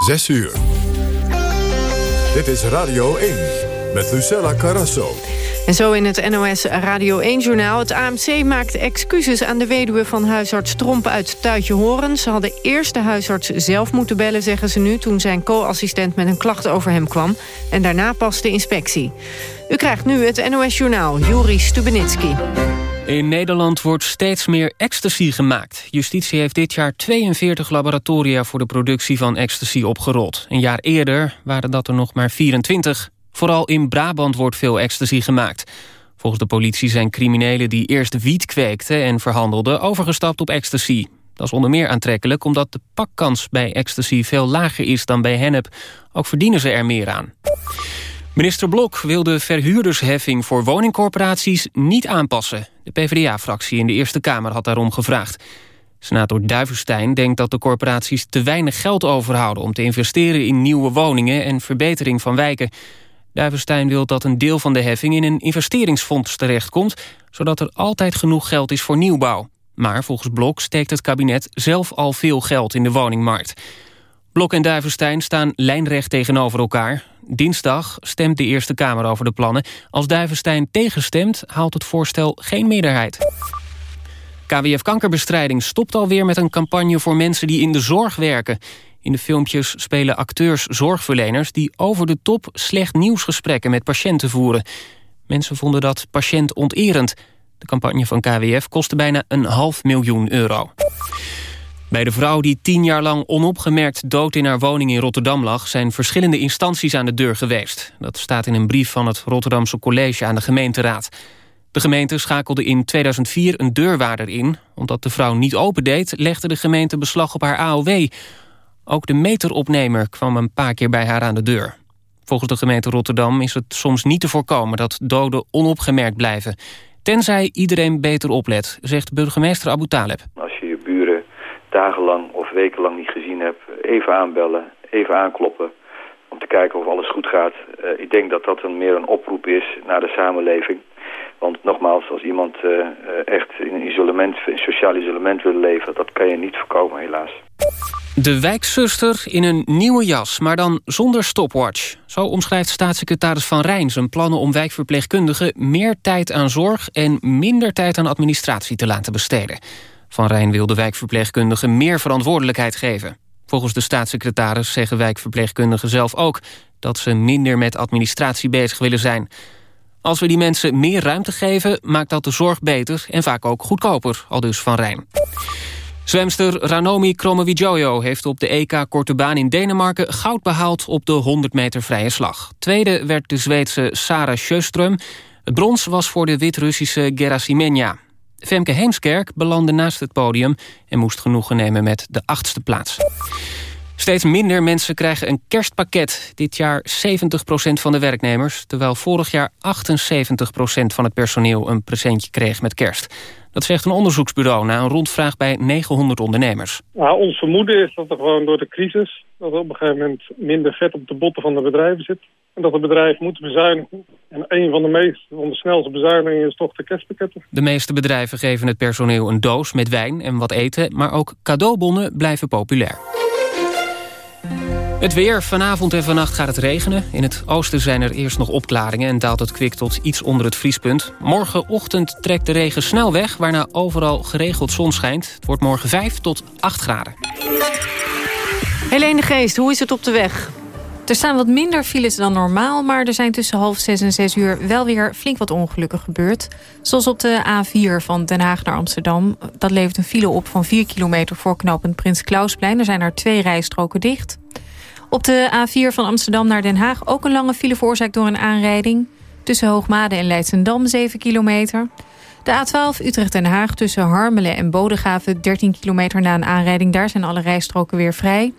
6 uur. Dit is Radio 1 met Lucella Carrasso. En zo in het NOS Radio 1-journaal. Het AMC maakt excuses aan de weduwe van huisarts Tromp uit Tuitje Horen. Ze hadden eerst de huisarts zelf moeten bellen, zeggen ze nu... toen zijn co-assistent met een klacht over hem kwam. En daarna pas de inspectie. U krijgt nu het NOS-journaal, Juri Stubenitski. In Nederland wordt steeds meer ecstasy gemaakt. Justitie heeft dit jaar 42 laboratoria voor de productie van ecstasy opgerold. Een jaar eerder waren dat er nog maar 24. Vooral in Brabant wordt veel ecstasy gemaakt. Volgens de politie zijn criminelen die eerst wiet kweekten en verhandelden... overgestapt op ecstasy. Dat is onder meer aantrekkelijk omdat de pakkans bij ecstasy veel lager is dan bij hennep. Ook verdienen ze er meer aan. Minister Blok wil de verhuurdersheffing voor woningcorporaties niet aanpassen. De PvdA-fractie in de Eerste Kamer had daarom gevraagd. Senator Duivenstein denkt dat de corporaties te weinig geld overhouden... om te investeren in nieuwe woningen en verbetering van wijken. Duivenstein wil dat een deel van de heffing in een investeringsfonds terechtkomt... zodat er altijd genoeg geld is voor nieuwbouw. Maar volgens Blok steekt het kabinet zelf al veel geld in de woningmarkt. Blok en Duivenstein staan lijnrecht tegenover elkaar. Dinsdag stemt de Eerste Kamer over de plannen. Als Duivenstein tegenstemt, haalt het voorstel geen meerderheid. KWF Kankerbestrijding stopt alweer met een campagne voor mensen die in de zorg werken. In de filmpjes spelen acteurs zorgverleners die over de top slecht nieuwsgesprekken met patiënten voeren. Mensen vonden dat patiëntonterend. De campagne van KWF kostte bijna een half miljoen euro. Bij de vrouw die tien jaar lang onopgemerkt dood in haar woning in Rotterdam lag... zijn verschillende instanties aan de deur geweest. Dat staat in een brief van het Rotterdamse College aan de gemeenteraad. De gemeente schakelde in 2004 een deurwaarder in. Omdat de vrouw niet opendeed, legde de gemeente beslag op haar AOW. Ook de meteropnemer kwam een paar keer bij haar aan de deur. Volgens de gemeente Rotterdam is het soms niet te voorkomen... dat doden onopgemerkt blijven. Tenzij iedereen beter oplet, zegt burgemeester Abu Taleb. Dagenlang of wekenlang niet gezien hebt... even aanbellen, even aankloppen om te kijken of alles goed gaat. Uh, ik denk dat dat een, meer een oproep is naar de samenleving. Want nogmaals, als iemand uh, echt in isolement, in sociaal isolement wil leven... dat kan je niet voorkomen, helaas. De wijkzuster in een nieuwe jas, maar dan zonder stopwatch. Zo omschrijft staatssecretaris Van Rijn zijn plannen om wijkverpleegkundigen... meer tijd aan zorg en minder tijd aan administratie te laten besteden. Van Rijn wil de wijkverpleegkundigen meer verantwoordelijkheid geven. Volgens de staatssecretaris zeggen wijkverpleegkundigen zelf ook... dat ze minder met administratie bezig willen zijn. Als we die mensen meer ruimte geven, maakt dat de zorg beter... en vaak ook goedkoper, al dus Van Rijn. Zwemster Ranomi Kromowidjojo heeft op de EK Korte Baan in Denemarken... goud behaald op de 100 meter vrije slag. Tweede werd de Zweedse Sara Sjöström. Het brons was voor de Wit-Russische Gerasimenia. Femke Heemskerk belandde naast het podium... en moest genoegen nemen met de achtste plaats. Steeds minder mensen krijgen een kerstpakket. Dit jaar 70% van de werknemers... terwijl vorig jaar 78% van het personeel een presentje kreeg met kerst. Dat zegt een onderzoeksbureau na een rondvraag bij 900 ondernemers. Nou, ons vermoeden is dat er gewoon door de crisis... dat er op een gegeven moment minder vet op de botten van de bedrijven zit. En dat de bedrijven moeten bezuinigen. En een van de meest, van de snelste bezuinigingen is toch de kerstpakketten. De meeste bedrijven geven het personeel een doos met wijn en wat eten... maar ook cadeaubonnen blijven populair. Het weer. Vanavond en vannacht gaat het regenen. In het oosten zijn er eerst nog opklaringen... en daalt het kwik tot iets onder het vriespunt. Morgenochtend trekt de regen snel weg... waarna overal geregeld zon schijnt. Het wordt morgen 5 tot 8 graden. Helene Geest, hoe is het op de weg? Er staan wat minder files dan normaal... maar er zijn tussen half zes en zes uur wel weer flink wat ongelukken gebeurd. Zoals op de A4 van Den Haag naar Amsterdam. Dat levert een file op van 4 kilometer voor knooppunt Prins Klausplein. Er zijn er twee rijstroken dicht... Op de A4 van Amsterdam naar Den Haag ook een lange file veroorzaakt door een aanrijding. Tussen Hoogmade en Leidsendam 7 kilometer. De A12 Utrecht-Den Haag tussen Harmelen en Bodegraven 13 kilometer na een aanrijding. Daar zijn alle rijstroken weer vrij.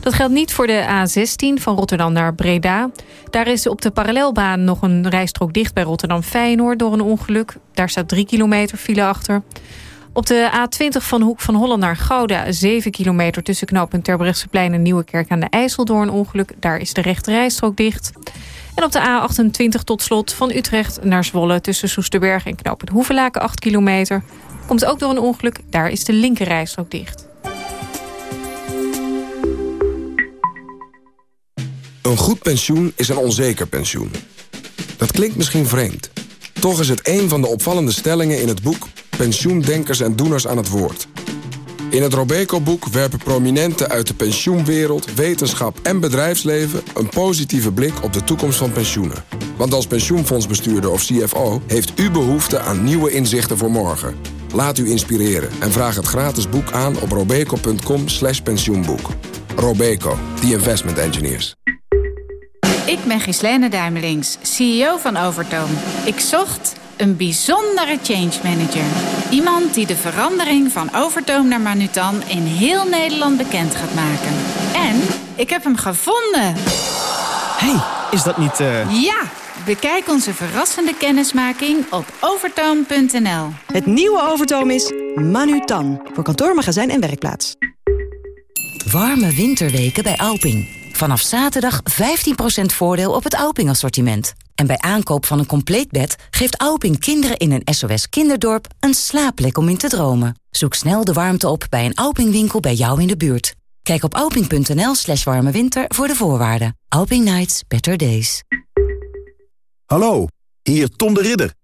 Dat geldt niet voor de A16 van Rotterdam naar Breda. Daar is op de parallelbaan nog een rijstrook dicht bij Rotterdam-Feyenoord door een ongeluk. Daar staat 3 kilometer file achter. Op de A20 van Hoek van Holland naar Gouda... 7 kilometer tussen knooppunt Terbrechtseplein en Nieuwekerk aan de IJssel... door een ongeluk. Daar is de rechterrijstrook dicht. En op de A28 tot slot van Utrecht naar Zwolle... tussen Soesterberg en knooppunt Hoevelaken 8 kilometer. Komt ook door een ongeluk. Daar is de linkerrijstrook dicht. Een goed pensioen is een onzeker pensioen. Dat klinkt misschien vreemd. Toch is het een van de opvallende stellingen in het boek... Pensioendenkers en Doeners aan het Woord. In het Robeco-boek werpen prominenten uit de pensioenwereld... wetenschap en bedrijfsleven een positieve blik op de toekomst van pensioenen. Want als pensioenfondsbestuurder of CFO... heeft u behoefte aan nieuwe inzichten voor morgen. Laat u inspireren en vraag het gratis boek aan op robeco.com slash pensioenboek. Robeco, the investment engineers. Ik ben Gislene Duimelings, CEO van Overtoom. Ik zocht een bijzondere change manager. Iemand die de verandering van Overtoom naar Manutan in heel Nederland bekend gaat maken. En ik heb hem gevonden. hey, is dat niet... Uh... Ja, bekijk onze verrassende kennismaking op overtoom.nl. Het nieuwe Overtoom is Manutan. Voor kantoor, magazijn en werkplaats. Warme winterweken bij Alping. Vanaf zaterdag 15% voordeel op het Alping-assortiment. En bij aankoop van een compleet bed geeft Alping kinderen in een SOS kinderdorp een slaapplek om in te dromen. Zoek snel de warmte op bij een Alping-winkel bij jou in de buurt. Kijk op alping.nl slash voor de voorwaarden. Alping Nights, better days. Hallo, hier Tom de Ridder.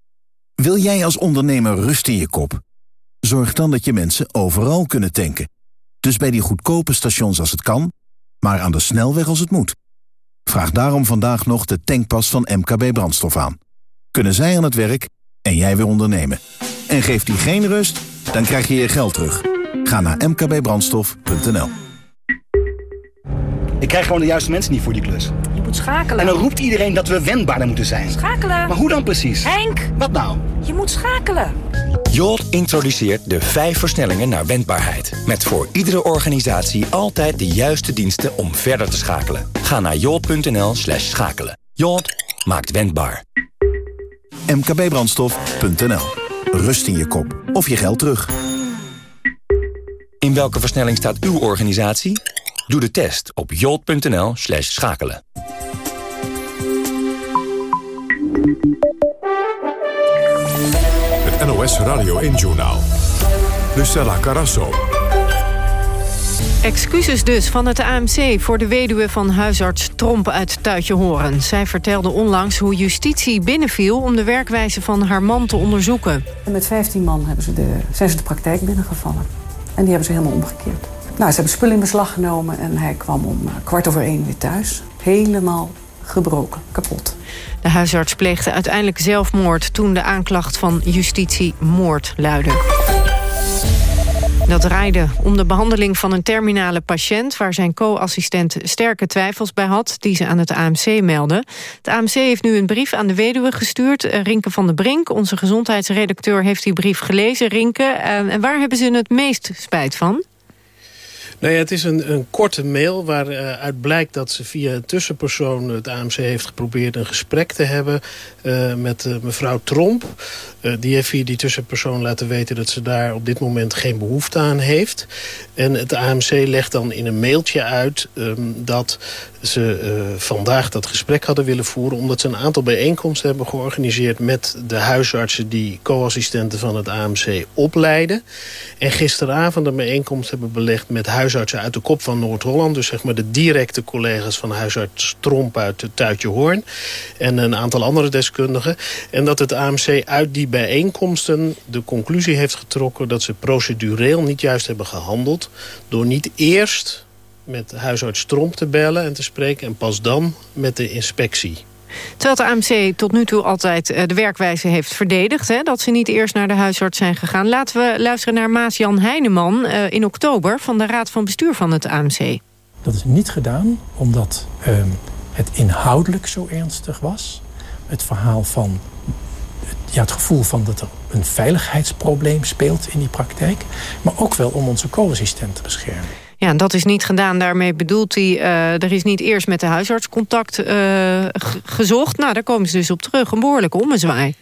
Wil jij als ondernemer rust in je kop? Zorg dan dat je mensen overal kunnen tanken. Dus bij die goedkope stations als het kan maar aan de snelweg als het moet. Vraag daarom vandaag nog de tankpas van MKB Brandstof aan. Kunnen zij aan het werk en jij weer ondernemen. En geeft die geen rust, dan krijg je je geld terug. Ga naar mkbbrandstof.nl Ik krijg gewoon de juiste mensen niet voor die klus. Je moet schakelen. En dan roept iedereen dat we wendbaarder moeten zijn. Schakelen. Maar hoe dan precies? Henk! Wat nou? Je moet schakelen. Jolt introduceert de vijf versnellingen naar wendbaarheid. Met voor iedere organisatie altijd de juiste diensten om verder te schakelen. Ga naar jolt.nl slash schakelen. Jolt maakt wendbaar. mkbbrandstof.nl Rust in je kop of je geld terug. In welke versnelling staat uw organisatie? Doe de test op jolt.nl slash schakelen. Het NOS Radio 1-journaal. Lucella Carasso. Excuses dus van het AMC voor de weduwe van huisarts Tromp uit Tuitje Horen. Zij vertelde onlangs hoe justitie binnenviel om de werkwijze van haar man te onderzoeken. En met 15 man hebben ze de, zijn ze de praktijk binnengevallen. En die hebben ze helemaal omgekeerd. Nou, ze hebben spullen in beslag genomen en hij kwam om eh, kwart over één weer thuis. Helemaal gebroken, kapot. De huisarts pleegde uiteindelijk zelfmoord... toen de aanklacht van justitie moord luidde. Dat draaide om de behandeling van een terminale patiënt... waar zijn co-assistent sterke twijfels bij had... die ze aan het AMC meldde. Het AMC heeft nu een brief aan de weduwe gestuurd. Eh, Rinke van der Brink, onze gezondheidsredacteur... heeft die brief gelezen. Rinke, eh, en waar hebben ze het meest spijt van? Nou ja, het is een, een korte mail waaruit blijkt dat ze via een tussenpersoon... het AMC heeft geprobeerd een gesprek te hebben uh, met uh, mevrouw Tromp. Uh, die heeft via die tussenpersoon laten weten dat ze daar op dit moment geen behoefte aan heeft. En het AMC legt dan in een mailtje uit um, dat ze vandaag dat gesprek hadden willen voeren... omdat ze een aantal bijeenkomsten hebben georganiseerd met de huisartsen... die co-assistenten van het AMC opleiden. En gisteravond een bijeenkomst hebben belegd met huisartsen uit de kop van Noord-Holland. Dus zeg maar de directe collega's van huisarts Tromp uit Tuitje Hoorn. En een aantal andere deskundigen. En dat het AMC uit die bijeenkomsten de conclusie heeft getrokken... dat ze procedureel niet juist hebben gehandeld... door niet eerst met huisarts Tromp te bellen en te spreken... en pas dan met de inspectie. Terwijl het AMC tot nu toe altijd eh, de werkwijze heeft verdedigd... Hè, dat ze niet eerst naar de huisarts zijn gegaan. Laten we luisteren naar Maas-Jan Heineman uh, in oktober... van de Raad van Bestuur van het AMC. Dat is niet gedaan omdat uh, het inhoudelijk zo ernstig was. Het verhaal van ja, het gevoel van dat er een veiligheidsprobleem speelt in die praktijk. Maar ook wel om onze co-assistent te beschermen. Ja, dat is niet gedaan. Daarmee bedoelt hij, uh, er is niet eerst met de huisarts contact uh, gezocht. Nou, daar komen ze dus op terug. Een behoorlijke ommezwaai.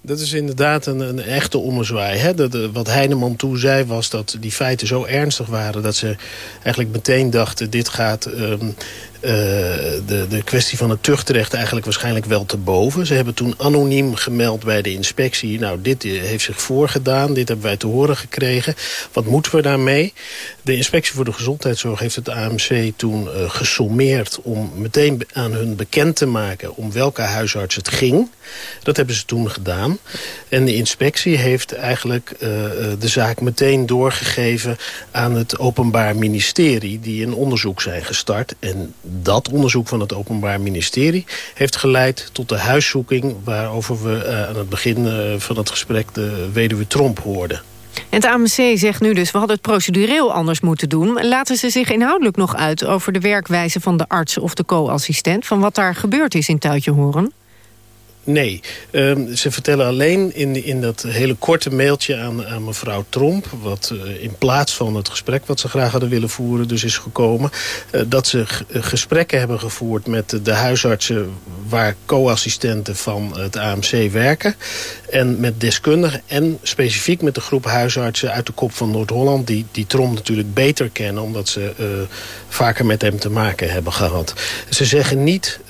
Dat is inderdaad een, een echte ommezwaai. Hè? De, de, wat Heineman toen zei was dat die feiten zo ernstig waren... dat ze eigenlijk meteen dachten, dit gaat um, de, de kwestie van het tuchtrecht eigenlijk waarschijnlijk wel te boven. Ze hebben toen anoniem gemeld bij de inspectie... nou, dit heeft zich voorgedaan, dit hebben wij te horen gekregen. Wat moeten we daarmee? De inspectie voor de gezondheidszorg heeft het AMC toen uh, gesommeerd... om meteen aan hun bekend te maken om welke huisarts het ging. Dat hebben ze toen gedaan. En de inspectie heeft eigenlijk uh, de zaak meteen doorgegeven... aan het Openbaar Ministerie, die een onderzoek zijn gestart. En dat onderzoek van het Openbaar Ministerie... heeft geleid tot de huiszoeking... waarover we uh, aan het begin van het gesprek de weduwe Tromp hoorden. En het AMC zegt nu dus, we hadden het procedureel anders moeten doen. Laten ze zich inhoudelijk nog uit over de werkwijze van de arts of de co-assistent... van wat daar gebeurd is in Tuitje Horen? Nee, um, ze vertellen alleen in, in dat hele korte mailtje aan, mevrouw Tromp... wat uh, in plaats van het gesprek wat ze graag hadden willen voeren dus is gekomen... Uh, dat ze gesprekken hebben gevoerd met de huisartsen... waar co-assistenten van het AMC werken. En met deskundigen en specifiek met de groep huisartsen uit de kop van Noord-Holland... die, die Tromp natuurlijk beter kennen omdat ze vaker met hem te maken hebben gehad. Ze zeggen niet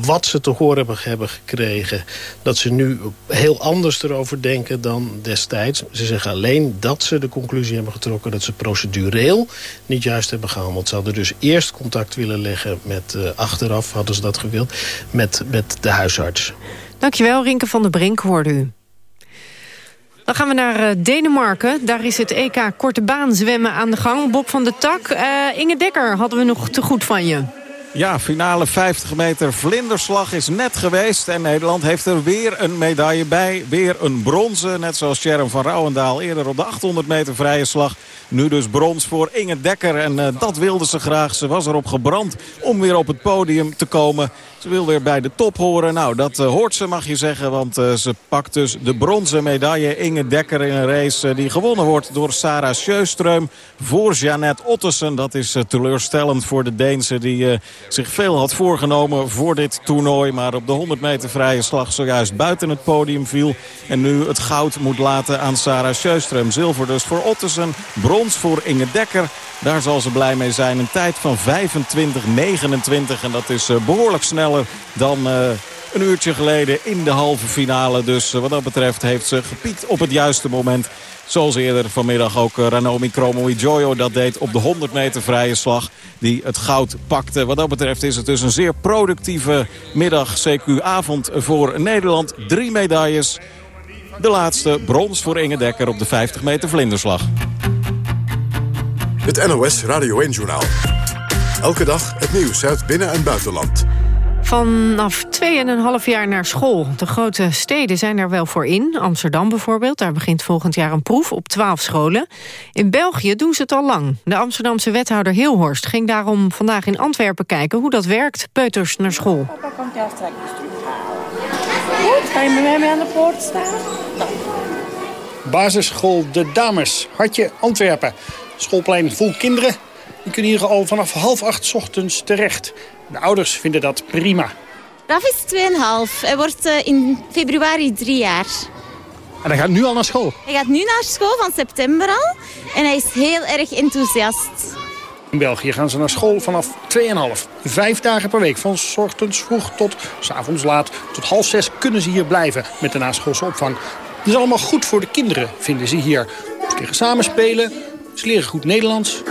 wat ze te horen hebben, hebben dat ze nu heel anders erover denken dan destijds. Ze zeggen alleen dat ze de conclusie hebben getrokken... dat ze procedureel niet juist hebben gehandeld. Ze hadden dus eerst contact willen leggen met... Uh, achteraf hadden ze dat gewild, met, met de huisarts. Dankjewel, Rinke van der Brink, hoorde u. Dan gaan we naar uh, Denemarken. Daar is het EK Korte Baan zwemmen aan de gang. Bob van de Tak. Uh, Inge Dekker hadden we nog te goed van je. Ja, finale 50 meter vlinderslag is net geweest. En Nederland heeft er weer een medaille bij. Weer een bronzen, net zoals Sharon van Rouwendaal eerder op de 800 meter vrije slag. Nu dus brons voor Inge Dekker. En uh, dat wilde ze graag. Ze was erop gebrand om weer op het podium te komen. Wil weer bij de top horen. Nou, dat uh, hoort ze mag je zeggen. Want uh, ze pakt dus de bronzen medaille. Inge Dekker in een race die gewonnen wordt door Sarah Sjöström. Voor Jeannette Ottesen. Dat is teleurstellend voor de Deense die zich veel had voorgenomen voor dit toernooi. Maar op de 100 meter vrije slag zojuist buiten het podium viel. En nu het goud moet laten aan Sarah Sjöström. Zilver dus voor Ottesen. Brons voor Inge Dekker. Daar zal ze blij mee zijn. Een tijd van 25-29. En dat is behoorlijk dan... Uh, een uurtje geleden in de halve finale. Dus wat dat betreft heeft ze gepiekt op het juiste moment. Zoals eerder vanmiddag ook Ranomi Kromowidjojo dat deed op de 100 meter vrije slag. Die het goud pakte. Wat dat betreft is het dus een zeer productieve middag, CQ-avond voor Nederland. Drie medailles. De laatste brons voor Inge Dekker op de 50 meter vlinderslag. Het NOS Radio 1-journaal. Elke dag het nieuws uit binnen- en buitenland. Vanaf 2,5 jaar naar school. De grote steden zijn er wel voor in. Amsterdam bijvoorbeeld, daar begint volgend jaar een proef op 12 scholen. In België doen ze het al lang. De Amsterdamse wethouder Hilhorst ging daarom vandaag in Antwerpen kijken... hoe dat werkt, peuters naar school. Papa komt terughalen. Goed, ga je met mij aan de poort staan? Basisschool De Dames, Hartje, Antwerpen. Schoolplein vol kinderen. Die kunnen hier al vanaf half acht ochtends terecht. De ouders vinden dat prima. Raf is 2,5. Hij wordt uh, in februari drie jaar. En hij gaat nu al naar school? Hij gaat nu naar school van september al. En hij is heel erg enthousiast. In België gaan ze naar school vanaf 2,5. Vijf dagen per week. Van s ochtends vroeg tot s avonds laat. Tot half zes kunnen ze hier blijven met de naschoolse opvang. Het is allemaal goed voor de kinderen, vinden ze hier. Ze leren samen spelen. Ze leren goed Nederlands.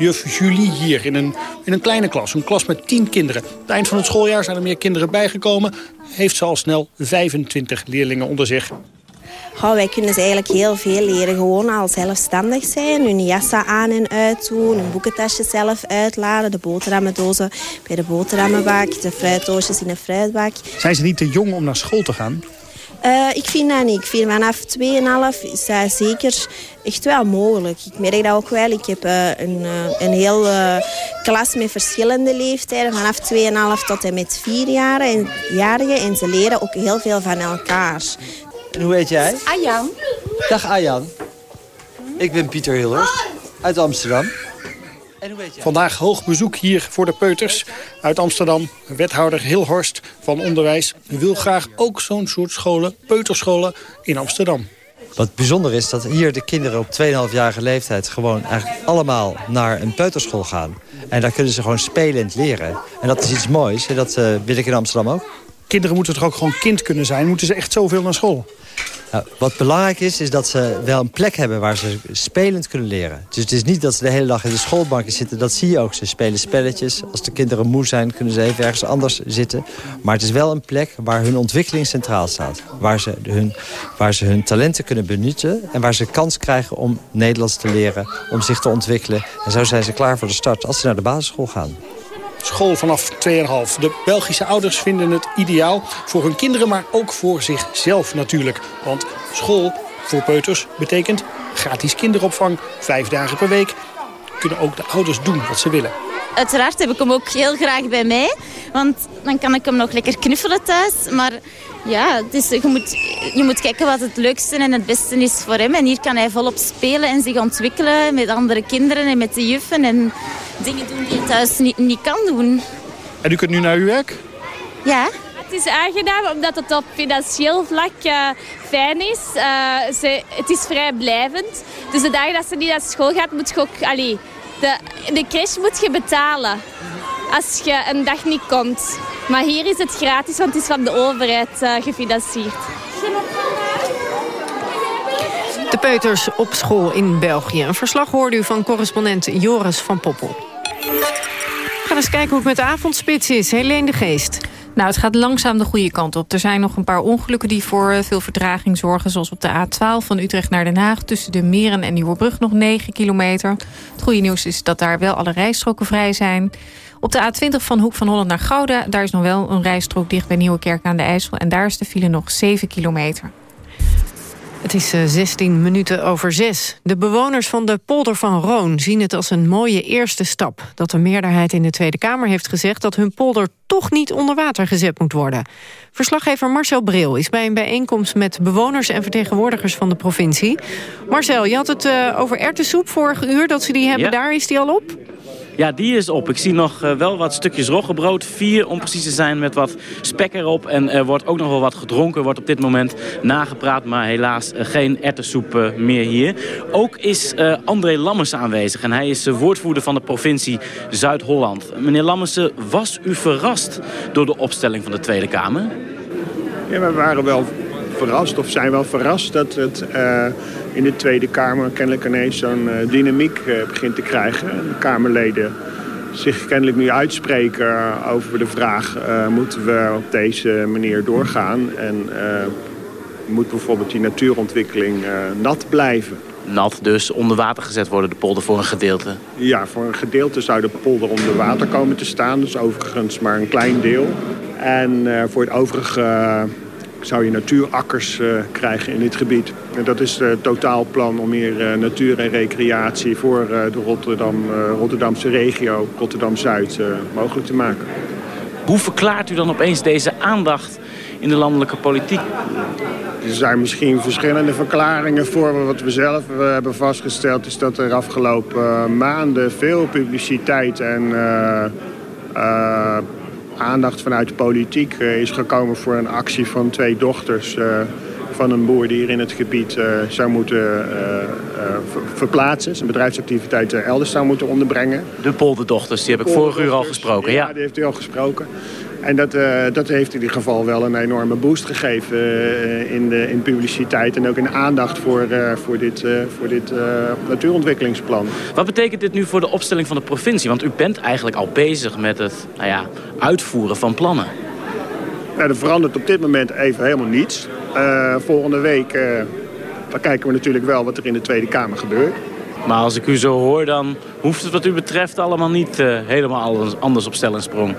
Juf Julie hier in een, in een kleine klas. Een klas met 10 kinderen. Aan het eind van het schooljaar zijn er meer kinderen bijgekomen. Heeft ze al snel 25 leerlingen onder zich. Oh, wij kunnen ze eigenlijk heel veel leren. Gewoon al zelfstandig zijn. Hun jassen aan en uit doen. Hun boekentasjes zelf uitladen. De boterhammendozen bij de boterhammenbak. De fruitdoosjes in de fruitbak. Zijn ze niet te jong om naar school te gaan? Uh, ik vind dat niet. Ik vind vanaf 2,5 is dat zeker echt wel mogelijk. Ik merk dat ook wel. Ik heb uh, een, uh, een heel klas met verschillende leeftijden. Vanaf 2,5 tot en met 4-jarigen. En ze leren ook heel veel van elkaar. En hoe heet jij? Ayan. Dag Ayan. Ik ben Pieter Hillers uit Amsterdam. Vandaag hoog bezoek hier voor de peuters uit Amsterdam. Wethouder Hilhorst van Onderwijs wil graag ook zo'n soort scholen, peuterscholen in Amsterdam. Wat bijzonder is dat hier de kinderen op 2,5-jarige leeftijd... gewoon eigenlijk allemaal naar een peuterschool gaan. En daar kunnen ze gewoon spelend leren. En dat is iets moois en dat uh, wil ik in Amsterdam ook. Kinderen moeten toch ook gewoon kind kunnen zijn? Moeten ze echt zoveel naar school? Nou, wat belangrijk is, is dat ze wel een plek hebben waar ze spelend kunnen leren. Dus het is niet dat ze de hele dag in de schoolbanken zitten. Dat zie je ook. Ze spelen spelletjes. Als de kinderen moe zijn, kunnen ze even ergens anders zitten. Maar het is wel een plek waar hun ontwikkeling centraal staat. Waar ze hun, waar ze hun talenten kunnen benutten. En waar ze kans krijgen om Nederlands te leren. Om zich te ontwikkelen. En zo zijn ze klaar voor de start als ze naar de basisschool gaan. School vanaf 2,5. De Belgische ouders vinden het ideaal voor hun kinderen, maar ook voor zichzelf natuurlijk. Want school voor peuters betekent gratis kinderopvang, vijf dagen per week. Kunnen ook de ouders doen wat ze willen. Uiteraard heb ik hem ook heel graag bij mij. Want dan kan ik hem nog lekker knuffelen thuis. Maar ja, dus je, moet, je moet kijken wat het leukste en het beste is voor hem. En hier kan hij volop spelen en zich ontwikkelen met andere kinderen en met de juffen. En dingen doen die hij thuis niet, niet kan doen. En u kunt nu naar uw werk? Ja. Het is aangenaam omdat het op financieel vlak uh, fijn is. Uh, ze, het is vrijblijvend. Dus de dagen dat ze niet naar school gaat, moet je ook... Allee, de, de crash moet je betalen als je een dag niet komt. Maar hier is het gratis, want het is van de overheid uh, gefinancierd. De peuters op school in België. Een verslag hoorde u van correspondent Joris van Poppel. We gaan eens kijken hoe het met de avondspits is. Helene de Geest. Nou, het gaat langzaam de goede kant op. Er zijn nog een paar ongelukken die voor eh, veel vertraging zorgen. Zoals op de A12 van Utrecht naar Den Haag. Tussen de Meren en Nieuwebrug nog 9 kilometer. Het goede nieuws is dat daar wel alle rijstroken vrij zijn. Op de A20 van Hoek van Holland naar Gouda... daar is nog wel een rijstrook dicht bij Nieuwekerk aan de IJssel. En daar is de file nog 7 kilometer. Het is 16 eh, minuten over 6. De bewoners van de polder van Roon zien het als een mooie eerste stap. Dat de meerderheid in de Tweede Kamer heeft gezegd... dat hun polder toch niet onder water gezet moet worden. Verslaggever Marcel Bril is bij een bijeenkomst... met bewoners en vertegenwoordigers van de provincie. Marcel, je had het uh, over ertessoep vorig uur, dat ze die hebben. Daar is die al op? Ja, die is op. Ik zie nog uh, wel wat stukjes roggebrood. Vier om precies te zijn met wat spek erop. En er wordt ook nog wel wat gedronken. Wordt op dit moment nagepraat. Maar helaas uh, geen ertessoep uh, meer hier. Ook is André Lammers aanwezig. En hij is woordvoerder van de provincie Zuid-Holland. Meneer Lammersen, was u verrast door de opstelling van de Tweede Kamer? Ja, we waren wel verrast of zijn wel verrast dat het in de Tweede Kamer kennelijk ineens zo'n uh, dynamiek uh, begint te krijgen. De Kamerleden zich kennelijk nu uitspreken over de vraag... moeten we op deze manier doorgaan en moet bijvoorbeeld die natuurontwikkeling nat blijven. Nat dus onder water gezet worden, de polder voor een gedeelte? Ja, voor een gedeelte zou de polder onder water komen te staan. Dus overigens maar een klein deel. En voor het overige zou je natuurakkers uh, krijgen in dit gebied. En dat is het totaalplan om hier uh, natuur en recreatie voor de Rotterdam, Rotterdamse regio, Rotterdam-Zuid, mogelijk te maken. Hoe verklaart u dan opeens deze aandacht in de landelijke politiek? Er zijn misschien verschillende verklaringen voor. Wat we zelf hebben vastgesteld is dat er afgelopen maanden veel publiciteit en aandacht vanuit de politiek uh, is gekomen voor een actie van twee dochters uh, van een boer die hier in het gebied uh, zou moeten ver verplaatsen. Zijn bedrijfsactiviteit elders zou moeten onderbrengen. De polderdochters, die heb ik vorige uur al gesproken. Ja, ja, die heeft u al gesproken. En dat, uh, dat heeft in ieder geval wel een enorme boost gegeven uh, in, de, in publiciteit en ook in aandacht voor, uh, voor dit, voor dit natuurontwikkelingsplan. Wat betekent dit nu voor de opstelling van de provincie? Want u bent eigenlijk al bezig met het nou ja, uitvoeren van plannen. Nou, er verandert op dit moment even helemaal niets. volgende week dan kijken we natuurlijk wel wat er in de Tweede Kamer gebeurt. Maar als ik u zo hoor, dan hoeft het wat u betreft allemaal niet helemaal anders op stel en sprong.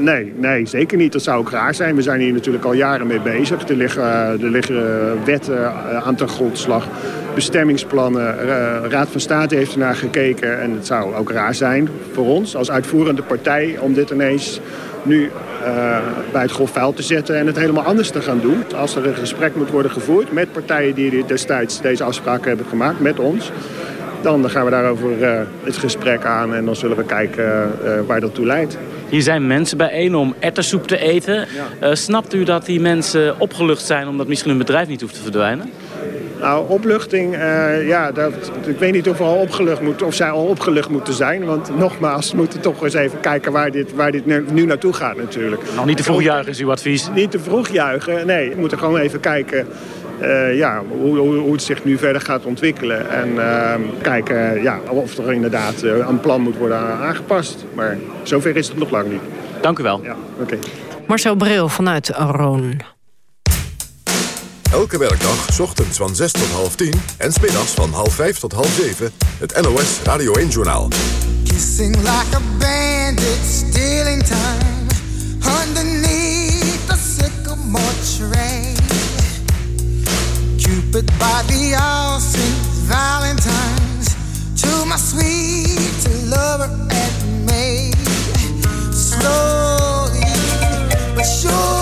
Nee, nee, zeker niet. Dat zou ook raar zijn. We zijn hier natuurlijk al jaren mee bezig. Er liggen, liggen wetten eh, aan ten grondslag, bestemmingsplannen. Eh, Raad van State heeft ernaar gekeken. En het zou ook raar zijn voor ons als uitvoerende partij... om dit ineens nu bij het grofvuil te zetten en het helemaal anders te gaan doen. Als er een gesprek moet worden gevoerd met partijen die destijds deze afspraken hebben gemaakt, met ons... dan gaan we daarover het gesprek aan en dan zullen we kijken waar dat toe leidt. Hier zijn mensen bijeen om ettersoep te eten. Uh, snapt u dat die mensen opgelucht zijn omdat misschien hun bedrijf niet hoeft te verdwijnen? Nou, opluchting, uh, ja, dat, ik weet niet of, we al opgelucht moeten, of zij al opgelucht moeten zijn. Want nogmaals, we moeten toch eens even kijken waar dit, waar dit nu, nu naartoe gaat natuurlijk. Nog niet te vroeg juichen is uw advies? Niet te vroeg juichen, nee. We moeten gewoon even kijken uh, ja, hoe, hoe, hoe, het zich nu verder gaat ontwikkelen. En uh, kijken ja, of er inderdaad een plan moet worden aangepast. Maar zover is het nog lang niet. Dank u wel. Ja, oké. Marcel Bril vanuit Roon. Elke werkdag, ochtends van 6 tot half 10 en smiddags van half 5 tot half 7, het NOS Radio 1-journaal. Kissing like a bandit, stealing time, underneath the sycamore tree. Cupid by the all Valentine's, to my sweet lover and me. Slowly but surely,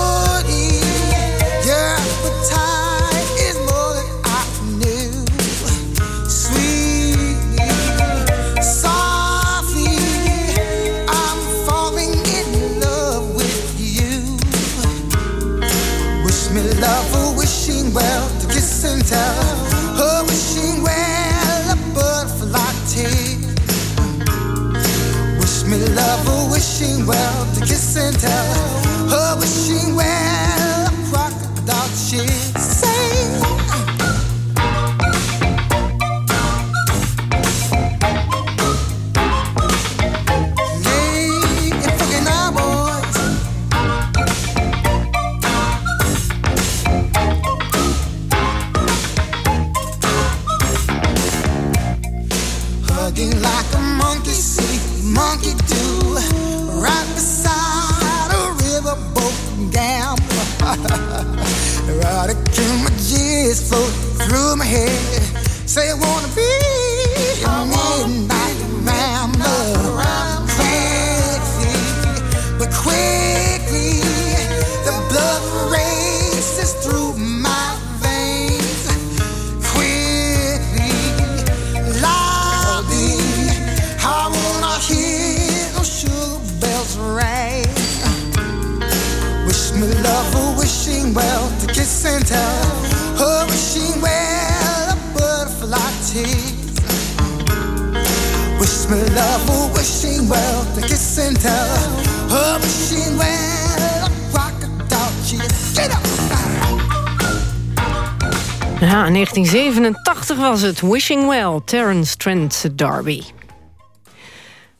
was het Wishing Well, Terence Trent D'Arby.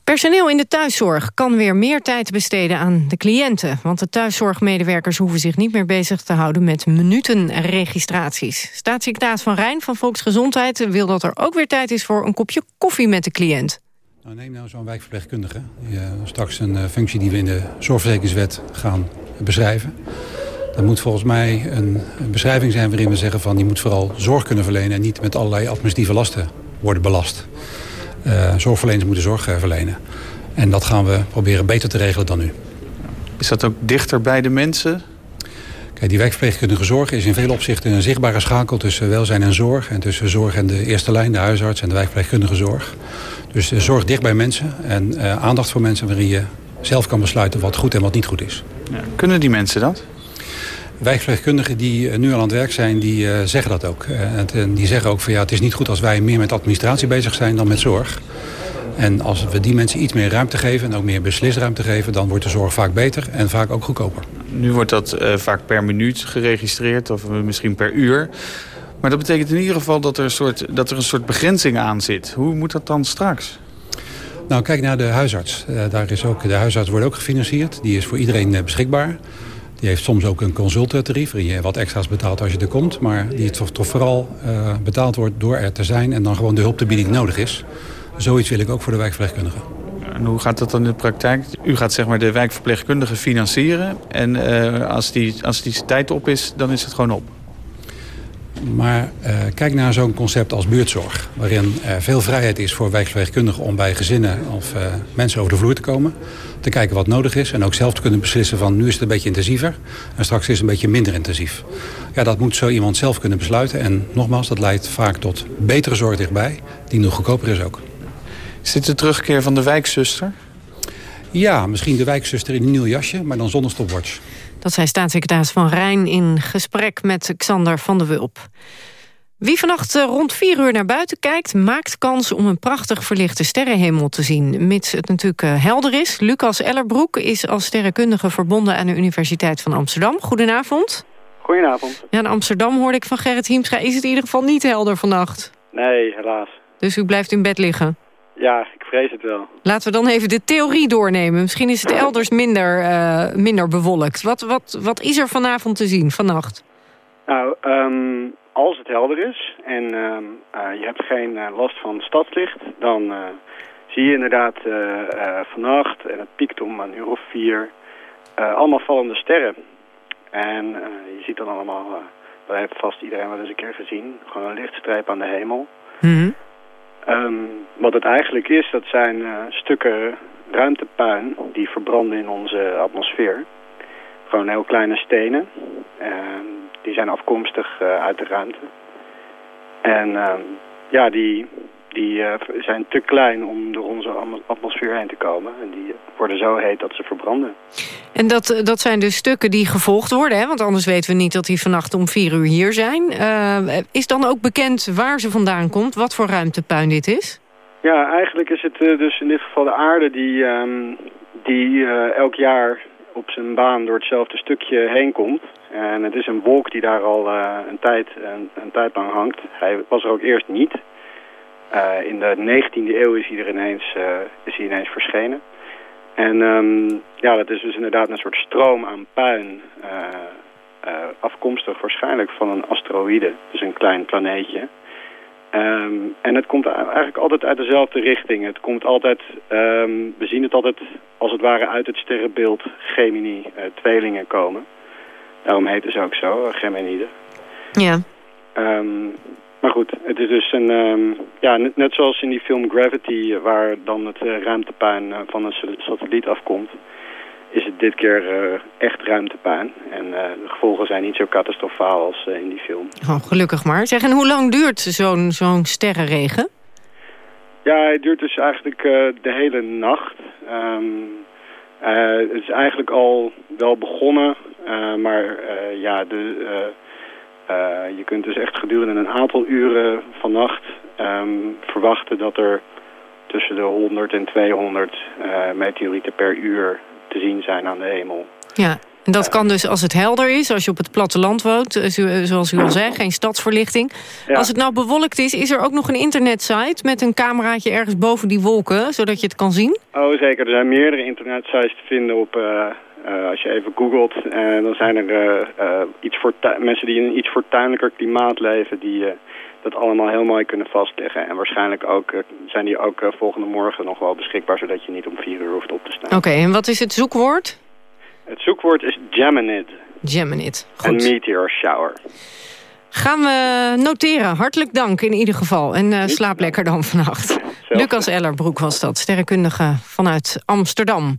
Personeel in de thuiszorg kan weer meer tijd besteden aan de cliënten. Want de thuiszorgmedewerkers hoeven zich niet meer bezig te houden met minutenregistraties. Staatssecretaris Van Rijn van Volksgezondheid wil dat er ook weer tijd is voor een kopje koffie met de cliënt. Nou, neem nou zo'n wijkverpleegkundige. Die, eh, straks een eh, functie die we in de zorgverzekeringswet gaan beschrijven. Dat moet volgens mij een, een beschrijving zijn waarin we zeggen van... die moet vooral zorg kunnen verlenen en niet met allerlei administratieve lasten worden belast. Eh, zorgverleners moeten zorg eh, verlenen. En dat gaan we proberen beter te regelen dan nu. Is dat ook dichter bij de mensen? Kijk, die wijkverpleegkundige zorg is in veel opzichten een zichtbare schakel tussen welzijn en zorg. En tussen zorg en de eerste lijn, de huisarts en de wijkverpleegkundige zorg. Dus eh, zorg dicht bij mensen en aandacht voor mensen waarin je zelf kan besluiten wat goed en wat niet goed is. Ja. Kunnen die mensen dat? Wijkverpleegkundigen die eh, nu al aan het werk zijn, die eh, zeggen dat ook. Eh, en- die zeggen ook van ja, het is niet goed als wij meer met administratie bezig zijn dan met zorg. En als we die mensen iets meer ruimte geven en ook meer beslisruimte geven... dan wordt de zorg vaak beter en vaak ook goedkoper. Nu wordt dat vaak per minuut geregistreerd of misschien per uur. Maar dat betekent in ieder geval dat er, een soort, dat er een soort begrenzing aan zit. Hoe moet dat dan straks? Nou, kijk naar de huisarts. Daar is ook, de huisarts wordt ook gefinancierd. Die is voor iedereen beschikbaar. Die heeft soms ook een consulttarief... waarin je wat extra's betaalt als je er komt. Maar die toch, toch vooral eh, betaald wordt door er te zijn... en dan gewoon de hulp te bieden die nodig is. Zoiets wil ik ook voor de wijkverpleegkundige. En hoe gaat dat dan in de praktijk? U gaat zeg maar de wijkverpleegkundige financieren. En eh, als, die, als die tijd op is, dan is het gewoon op. Maar eh, kijk naar zo'n concept als buurtzorg. Waarin er veel vrijheid is voor wijkverpleegkundigen om bij gezinnen of eh, mensen over de vloer te komen. Te kijken wat nodig is en ook zelf te kunnen beslissen van nu is het een beetje intensiever. En straks is het een beetje minder intensief. Ja, dat moet zo iemand zelf kunnen besluiten. En nogmaals, dat leidt vaak tot betere zorg dichtbij. Die nog goedkoper is ook. Is dit de terugkeer van de wijkzuster? Ja, misschien de wijkzuster in een nieuw jasje, maar dan zonder stopwatch. Dat zei staatssecretaris Van Rijn in gesprek met Xander van der Wulp. Wie vannacht eh, rond 4 uur naar buiten kijkt... maakt kans om een prachtig verlichte sterrenhemel te zien. Mits het natuurlijk eh, helder is. Lucas Ellerbroek is als sterrenkundige verbonden... aan de Universiteit van Amsterdam. Goedenavond. Goedenavond. Ja, in Amsterdam hoorde ik van Gerrit Hiemstra... is het in ieder geval niet helder vannacht. Nee, helaas. Dus u blijft in bed liggen. Ja, ik vrees het wel. Laten we dan even de theorie doornemen. Misschien is het elders minder, eh, minder bewolkt. Wat, wat, wat is er vanavond te zien, vannacht? Nou, ehm, als het helder is en ehm, eh, je hebt geen eh, last van stadslicht... dan zie je inderdaad vannacht, en het piekt om een uur of vier... allemaal vallende sterren. En je ziet dan allemaal, dat heeft vast iedereen wel eens een keer gezien... gewoon een lichtstreep aan de hemel. Ehm, wat het eigenlijk is, dat zijn eh, stukken ruimtepuin die verbranden in onze atmosfeer. Gewoon heel kleine stenen. Ehm, die zijn afkomstig eh, uit de ruimte. En ehm, ja, die, die eh, zijn te klein om door onze atmo- atmosfeer heen te komen. En die worden zo heet dat ze verbranden. En dat, eh, dat zijn dus stukken die gevolgd worden, hè? want anders weten we niet dat die vannacht om vier uur hier zijn. Eh, is dan ook bekend waar ze vandaan komt, wat voor ruimtepuin dit is? Ja, eigenlijk is het dus in dit geval de aarde die, ehm, die elk jaar op zijn baan door hetzelfde stukje heen komt. En het is een wolk die daar al een, tijd, een, een tijd lang hangt. Hij was er ook eerst niet. Eh, in de 19e eeuw is hij er ineens, eh, is hij ineens verschenen. En ehm, ja, dat is dus inderdaad een soort stroom aan puin. eh, afkomstig waarschijnlijk van een asteroïde. Dus een klein planeetje. Ehm, en het komt eigenlijk altijd uit dezelfde richting. Het komt altijd, ehm, we zien het altijd als het ware uit het sterrenbeeld Gemini tweelingen komen. Daarom heten ze ook zo, eh, Geminide. Ja. Maar goed, het is dus een, ehm, ja, net, net zoals in die film Gravity, waar dan het ruimtepuin eh, van een sa- satelliet afkomt, is het dit keer eh, echt ruimtepuin. En de gevolgen zijn niet zo catastrofaal als in die film. Oh, gelukkig maar. Zeg, en hoe lang duurt zo'n zo'n sterrenregen? Ja, het duurt dus eigenlijk de hele nacht. Ehm, eh, het is eigenlijk al wel begonnen, maar ja, de, eh, je kunt dus echt gedurende een aantal uren vannacht ehm, verwachten dat er tussen de 100 en 200 eh, meteorieten per uur te zien zijn aan de hemel. Ja, en dat kan dus als het helder is, als je op het platteland woont, eh, zo- zoals u al zei, geen stadsverlichting. Ja. Als het nou bewolkt is, is er ook nog een internetsite met een cameraatje ergens boven die wolken, zodat je het kan zien? Oh, zeker. Er zijn meerdere internetsites te vinden op... eh, als je even googelt, eh, dan zijn er eh, iets fortu- mensen die in een iets fortuinlijker klimaat leven... die dat allemaal heel mooi kunnen vastleggen. En waarschijnlijk ook, zijn die ook volgende morgen nog wel beschikbaar... zodat je niet om vier uur hoeft op te staan. Oké, en wat is het zoekwoord? Het zoekwoord is Geminid. Geminid. Een Goed. meteor shower. Gaan we noteren. Hartelijk dank in ieder geval. En slaap lekker dan vannacht. Lucas Ellerbroek was dat, sterrenkundige vanuit Amsterdam.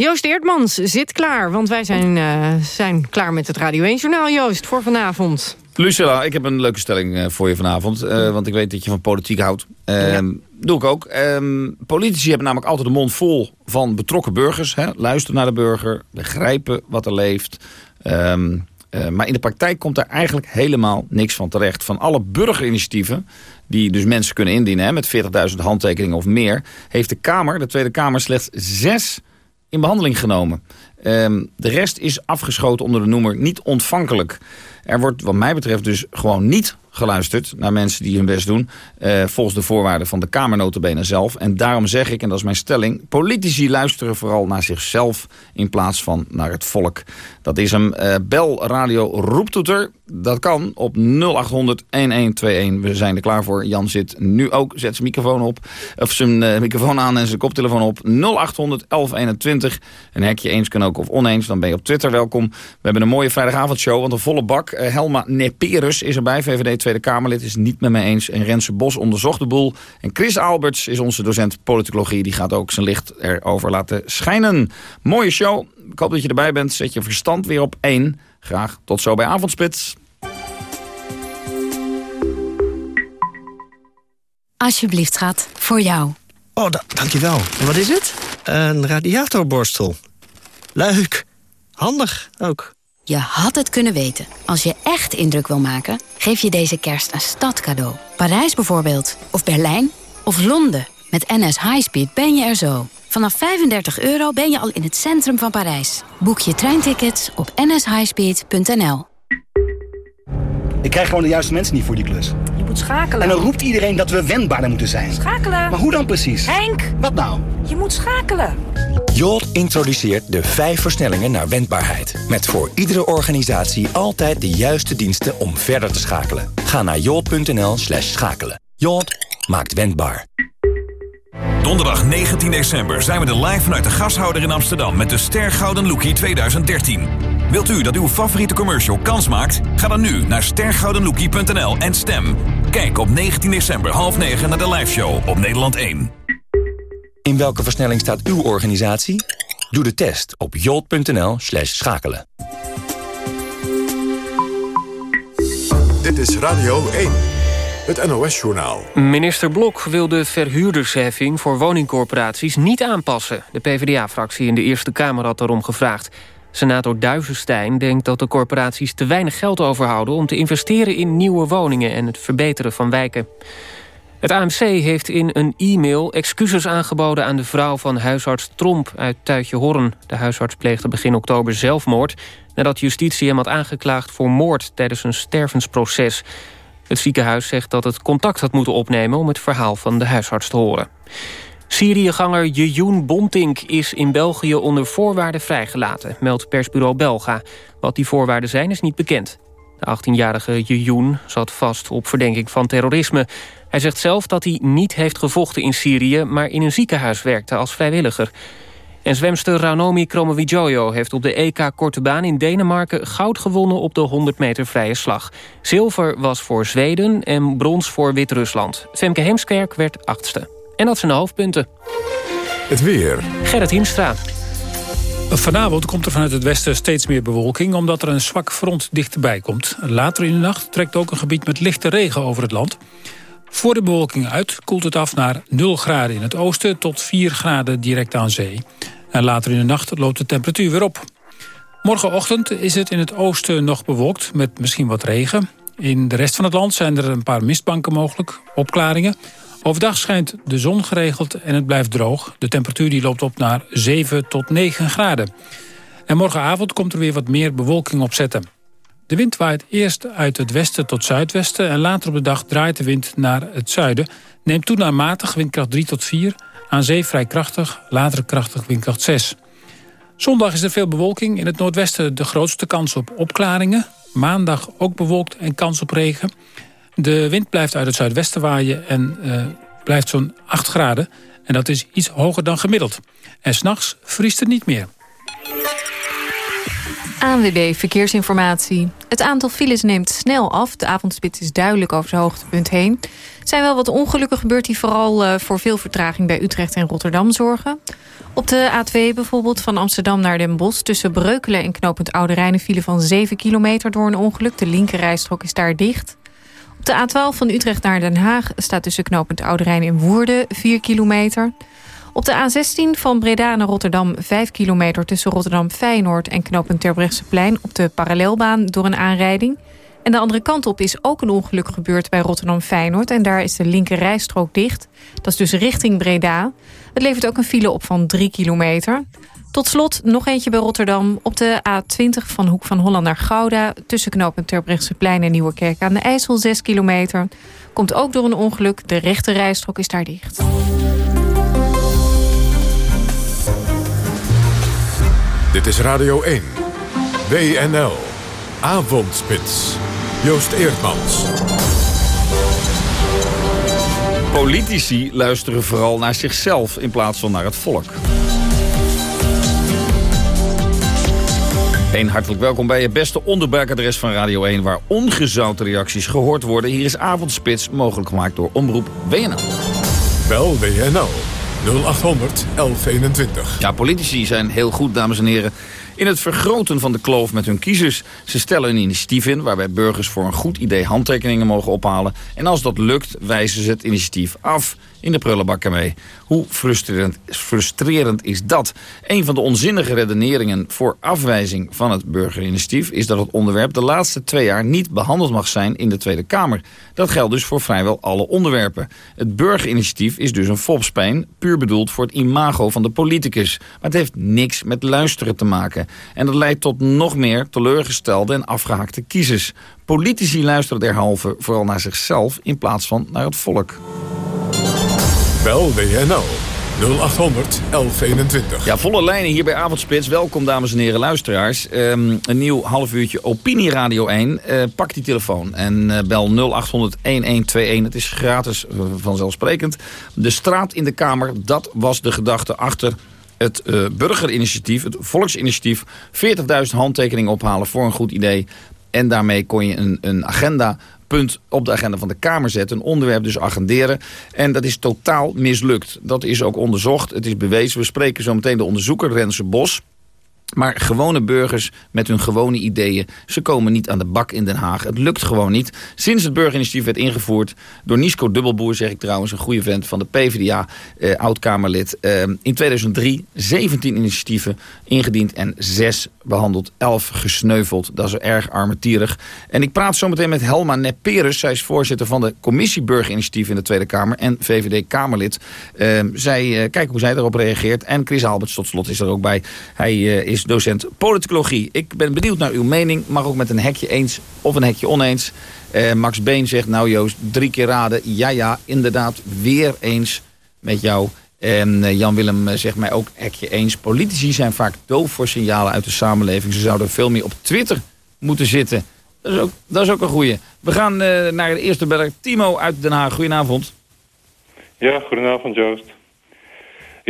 Joost Eertmans zit klaar, want wij zijn, eh, zijn klaar met het Radio 1-journaal, Joost, voor vanavond. Lucilla, ik heb een leuke stelling eh, voor je vanavond. eh, want ik weet dat je van politiek houdt. Ehm, Doe ik ook. Ehm, politici hebben namelijk altijd de mond vol van betrokken burgers. Hè? Luisteren naar de burger, begrijpen wat er leeft. Ehm, eh, maar in de praktijk komt daar eigenlijk helemaal niks van terecht. Van alle burgerinitiatieven die dus mensen kunnen indienen... Hè, met 40.000 handtekeningen of meer... heeft de Kamer, de Tweede Kamer, slechts zes in behandeling genomen. Ehm, de rest is afgeschoten onder de noemer niet ontvankelijk. Er wordt wat mij betreft dus gewoon niet geluisterd naar mensen die hun best doen... eh, volgens de voorwaarden van de Kamernotenbenen zelf. En daarom zeg ik, en dat is mijn stelling... politici luisteren vooral naar zichzelf in plaats van naar het volk. Dat is hem. Eh, bel Radio Roeptoeter. Dat kan op 0800 1121. We zijn er klaar voor. Jan zit nu ook. Zet zijn microfoon op. Of zijn eh, microfoon aan en zijn koptelefoon op. 0800 1121. Een hekje eens kan ook of oneens. Dan ben je op Twitter welkom. We hebben een mooie vrijdagavondshow. Want een volle bak. Eh, Helma Neperus is erbij. VVD Tweede Kamerlid is het niet met mij eens. En Rense Bos onderzocht de boel. En Chris Alberts is onze docent politicologie. Die gaat ook zijn licht erover laten schijnen. Mooie show. Ik hoop dat je erbij bent. Zet je verstand weer op één. Graag tot zo bij Avondspits. Alsjeblieft, schat. Voor jou. Oh, da dankjewel. En wat is het? Een radiatorborstel. Leuk. Handig ook. Je had het kunnen weten. Als je echt indruk wil maken, geef je deze kerst een stadcadeau. Parijs bijvoorbeeld. Of Berlijn. Of Londen. Met NS Highspeed ben je er zo. Vanaf 35 euro ben je al in het centrum van Parijs. Boek je treintickets op nshighspeed.nl. Ik krijg gewoon de juiste mensen niet voor die klus. Je moet schakelen. En dan roept iedereen dat we wendbaarder moeten zijn. Schakelen. Maar hoe dan precies? Henk! Wat nou? Je moet schakelen. Jolt introduceert de vijf versnellingen naar wendbaarheid. Met voor iedere organisatie altijd de juiste diensten om verder te schakelen. Ga naar jolt.nl slash schakelen. Jolt maakt wendbaar. Donderdag 19 december zijn we er live vanuit de gashouder in Amsterdam... met de Ster Gouden Lookie 2013. Wilt u dat uw favoriete commercial kans maakt? Ga dan nu naar stergoudenlookie.nl en stem. Kijk op 19 december half 9 naar de liveshow op Nederland 1. In welke versnelling staat uw organisatie? Doe de test op jolt.nl slash schakelen. Dit is Radio 1, het NOS-journaal. Minister Blok wil de verhuurdersheffing voor woningcorporaties niet aanpassen. De PvdA-fractie in de Eerste Kamer had daarom gevraagd. Senator Duivenstein denkt dat de corporaties te weinig geld overhouden... om te investeren in nieuwe woningen en het verbeteren van wijken. Het AMC heeft in een e-mail excuses aangeboden aan de vrouw van huisarts Tromp uit Tuitje Horn. De huisarts pleegde begin oktober zelfmoord nadat justitie hem had aangeklaagd voor moord tijdens een stervensproces. Het ziekenhuis zegt dat het contact had moeten opnemen om het verhaal van de huisarts te horen. Syriëganger Jejoen Bontink is in België onder voorwaarden vrijgelaten, meldt persbureau Belga. Wat die voorwaarden zijn is niet bekend. De 18-jarige Jejoen zat vast op verdenking van terrorisme. Hij zegt zelf dat hij niet heeft gevochten in Syrië... maar in een ziekenhuis werkte als vrijwilliger. En zwemster Ranomi Kromowidjojo heeft op de EK Korte Baan in Denemarken... goud gewonnen op de 100 meter vrije slag. Zilver was voor Zweden en brons voor Wit-Rusland. Femke Heemskerk werd achtste. En dat zijn de hoofdpunten. Het weer. Gerrit Hiemstra. Vanavond komt er vanuit het westen steeds meer bewolking... omdat er een zwak front dichterbij komt. Later in de nacht trekt ook een gebied met lichte regen over het land. Voor de bewolking uit koelt het af naar 0 graden in het oosten... tot 4 graden direct aan zee. En later in de nacht loopt de temperatuur weer op. Morgenochtend is het in het oosten nog bewolkt met misschien wat regen. In de rest van het land zijn er een paar mistbanken mogelijk, opklaringen... Overdag schijnt de zon geregeld en het blijft droog. De temperatuur die loopt op naar 7 tot 9 graden. En morgenavond komt er weer wat meer bewolking opzetten. De wind waait eerst uit het westen tot zuidwesten... en later op de dag draait de wind naar het zuiden. Neemt toe naar matig, windkracht 3 tot 4. Aan zee vrij krachtig, later krachtig, windkracht 6. Zondag is er veel bewolking. In het noordwesten de grootste kans op opklaringen. Maandag ook bewolkt en kans op regen. De wind blijft uit het zuidwesten waaien en uh, blijft zo'n 8 graden. En dat is iets hoger dan gemiddeld. En s'nachts vriest het niet meer. ANWB Verkeersinformatie. Het aantal files neemt snel af. De avondspits is duidelijk over zijn hoogtepunt heen. Er zijn wel wat ongelukken gebeurd die vooral uh, voor veel vertraging bij Utrecht en Rotterdam zorgen. Op de A2 bijvoorbeeld van Amsterdam naar Den Bosch... tussen Breukelen en knooppunt Oude Rijn een file van 7 kilometer door een ongeluk. De linkerrijstrook is daar dicht. Op de A12 van Utrecht naar Den Haag staat tussen knooppunt Oude Rijn en Woerden 4 kilometer. Op de A16 van Breda naar Rotterdam 5 kilometer tussen Rotterdam Feyenoord en knooppunt Terbrechtseplein op de parallelbaan door een aanrijding. En de andere kant op is ook een ongeluk gebeurd bij Rotterdam Feyenoord en daar is de linker rijstrook dicht. Dat is dus richting Breda. Het levert ook een file op van 3 kilometer. Tot slot nog eentje bij Rotterdam. Op de A20 van Hoek van Holland naar Gouda... tussen knooppunt Terbrechtseplein en Nieuwerkerk aan de IJssel 6 kilometer. Komt ook door een ongeluk. De rechte rijstrook is daar dicht. Dit is Radio 1. WNL. Avondspits. Joost Eerdmans. Politici luisteren vooral naar zichzelf in plaats van naar het volk. Een hartelijk welkom bij je beste onderbuikadres van Radio 1... waar ongezouten reacties gehoord worden. Hier is Avondspits, mogelijk gemaakt door Omroep WNL. Bel WNL 0800 1121. Ja, politici zijn heel goed, dames en heren in het vergroten van de kloof met hun kiezers. Ze stellen een initiatief in waarbij burgers voor een goed idee handtekeningen mogen ophalen. En als dat lukt, wijzen ze het initiatief af in de prullenbak ermee. Hoe frustrerend, frustrerend is dat? Een van de onzinnige redeneringen voor afwijzing van het burgerinitiatief... is dat het onderwerp de laatste twee jaar niet behandeld mag zijn in de Tweede Kamer. Dat geldt dus voor vrijwel alle onderwerpen. Het burgerinitiatief is dus een fopspijn, puur bedoeld voor het imago van de politicus. Maar het heeft niks met luisteren te maken. En dat leidt tot nog meer teleurgestelde en afgehaakte kiezers. Politici luisteren derhalve vooral naar zichzelf in plaats van naar het volk. Bel WNL 0800 1121. Ja, volle lijnen hier bij Avondspits. Welkom dames en heren luisteraars. Ehm, een nieuw half uurtje Opinie Radio 1. Eh, pak die telefoon en eh, bel 0800 1121. Het is gratis eh, vanzelfsprekend. De straat in de Kamer, dat was de gedachte achter het burgerinitiatief, het volksinitiatief. 40.000 handtekeningen ophalen voor een goed idee. En daarmee kon je een, een agenda punt op de agenda van de Kamer zetten. Een onderwerp dus agenderen. En dat is totaal mislukt. Dat is ook onderzocht. Het is bewezen. We spreken zo meteen de onderzoeker Renze Bos. Maar gewone burgers met hun gewone ideeën... ze komen niet aan de bak in Den Haag. Het lukt gewoon niet. Sinds het burgerinitiatief werd ingevoerd... door Nisco Dubbelboer, zeg ik trouwens, een goede vent van de PvdA... Eh, oud-Kamerlid. Eh, in 2003 17 initiatieven ingediend en 6 behandeld. 11 gesneuveld. Dat is erg armetierig. En ik praat zometeen met Helma Neperus. Zij is voorzitter van de commissie Burgerinitiatief in de Tweede Kamer... en VVD-Kamerlid. Uh, zij, uh, kijken hoe zij daarop reageert. En Chris Alberts tot slot is er ook bij. Hij uh, docent politicologie. Ik ben benieuwd naar uw mening, maar ook met een hekje eens of een hekje oneens. Uh, Max Been zegt, nou Joost, drie keer raden. Ja, ja, inderdaad, weer eens met jou. En uh, Jan-Willem zegt mij ook hekje eens. Politici zijn vaak doof voor signalen uit de samenleving. Ze zouden veel meer op Twitter moeten zitten. Dat is ook, dat is ook een goeie. We gaan naar de eerste beller. Timo uit Den Haag. Goedenavond. Ja, goedenavond Joost.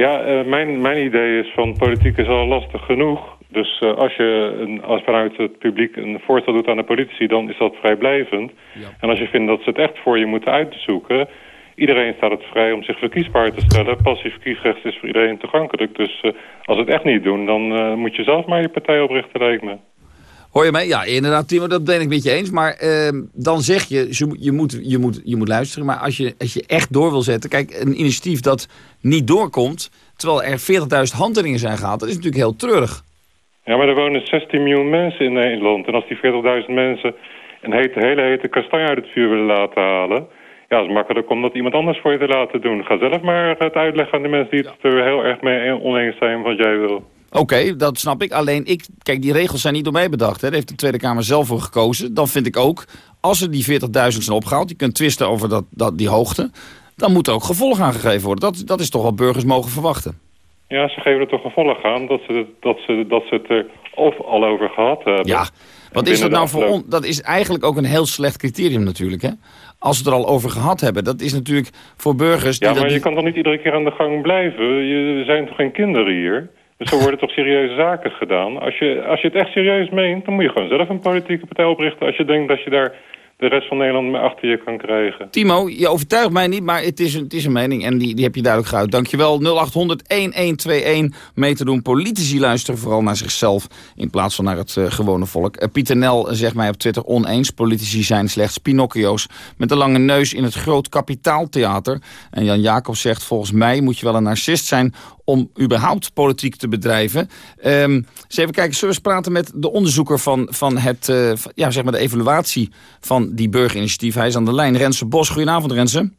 Ja, uh, mijn, mijn idee is van politiek is al lastig genoeg. Dus uh, als je een, als vanuit het publiek een voorstel doet aan de politici, dan is dat vrijblijvend. Ja. En als je vindt dat ze het echt voor je moeten uitzoeken... iedereen staat het vrij om zich verkiesbaar te stellen. Passief kiesrecht is voor iedereen toegankelijk. Dus uh, als ze het echt niet doen, dan moet je zelf maar je partij oprichten, lijkt me. Hoor je mij? Ja, inderdaad, Timo, dat ben ik met je eens. Maar uh, dan zeg je, je moet, je, moet, je moet luisteren. Maar als je, als je echt door wil zetten... Kijk, een initiatief dat niet doorkomt... terwijl er 40.000 handtekeningen zijn gehaald... dat is natuurlijk heel treurig. Ja, maar er wonen 16 miljoen mensen in Nederland. En als die 40.000 mensen een hete, hele hete kastanje uit het vuur willen laten halen... Ja, het is makkelijk om dat iemand anders voor je te laten doen. Ga zelf maar het uitleggen aan de mensen die het er heel erg mee oneens zijn wat jij wil. Oké, okay, dat snap ik. Alleen, ik, kijk, die regels zijn niet door mij bedacht. Hè. Daar heeft de Tweede Kamer zelf voor gekozen. Dan vind ik ook, als er die 40.000 zijn opgehaald... je kunt twisten over dat, dat, die hoogte... dan moet er ook gevolg aan gegeven worden. Dat, dat is toch wat burgers mogen verwachten. Ja, ze geven er toch gevolg aan dat ze, dat ze, dat ze het er of al over gehad hebben. Ja, wat is dat nou voor on... Dat is eigenlijk ook een heel slecht criterium natuurlijk, hè? Als ze het er al over gehad hebben. Dat is natuurlijk voor burgers... Ja, maar die... je kan toch niet iedere keer aan de gang blijven? Je, zijn toch geen kinderen hier? Dus er worden toch serieuze zaken gedaan. Als je, als je het echt serieus meent, dan moet je gewoon zelf een politieke partij oprichten... als je denkt dat je daar de rest van Nederland mee achter je kan krijgen. Timo, je overtuigt mij niet, maar het is een, het is een mening en die, die heb je duidelijk geuit. Dankjewel. 0800-1121 mee te doen. Politici luisteren vooral naar zichzelf in plaats van naar het uh, gewone volk. Uh, Pieter Nel zegt mij op Twitter oneens. Politici zijn slechts Pinocchio's met een lange neus in het groot kapitaaltheater. En Jan Jacob zegt volgens mij moet je wel een narcist zijn om überhaupt politiek te bedrijven. Um, even kijken, zullen we eens praten met de onderzoeker van, van, het, uh, van, ja, zeg maar de evaluatie van die burgerinitiatief. Hij is aan de lijn. Renze Bos, goedenavond Renze.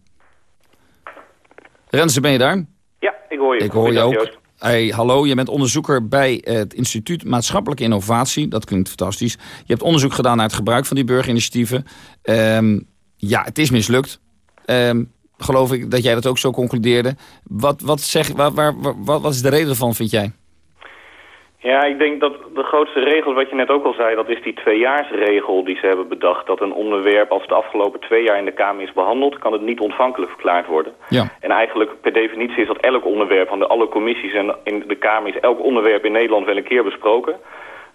Renze, ben je daar? Ja, ik hoor je. Ik hoor je ook. Hey, hallo, je bent onderzoeker bij het Instituut Maatschappelijke Innovatie. Dat klinkt fantastisch. Je hebt onderzoek gedaan naar het gebruik van die burgerinitiatieven. Um, ja, het is mislukt. Um, geloof ik dat jij dat ook zo concludeerde. Wat, wat, zeg, waar, waar, wat, wat is de reden van, vind jij? Ja, ik denk dat de grootste regel, wat je net ook al zei, dat is die tweejaarsregel die ze hebben bedacht. Dat een onderwerp, als het de afgelopen twee jaar in de Kamer is behandeld, kan het niet ontvankelijk verklaard worden. Ja. En eigenlijk per definitie is dat elk onderwerp van de alle commissies en in de Kamer is elk onderwerp in Nederland wel een keer besproken.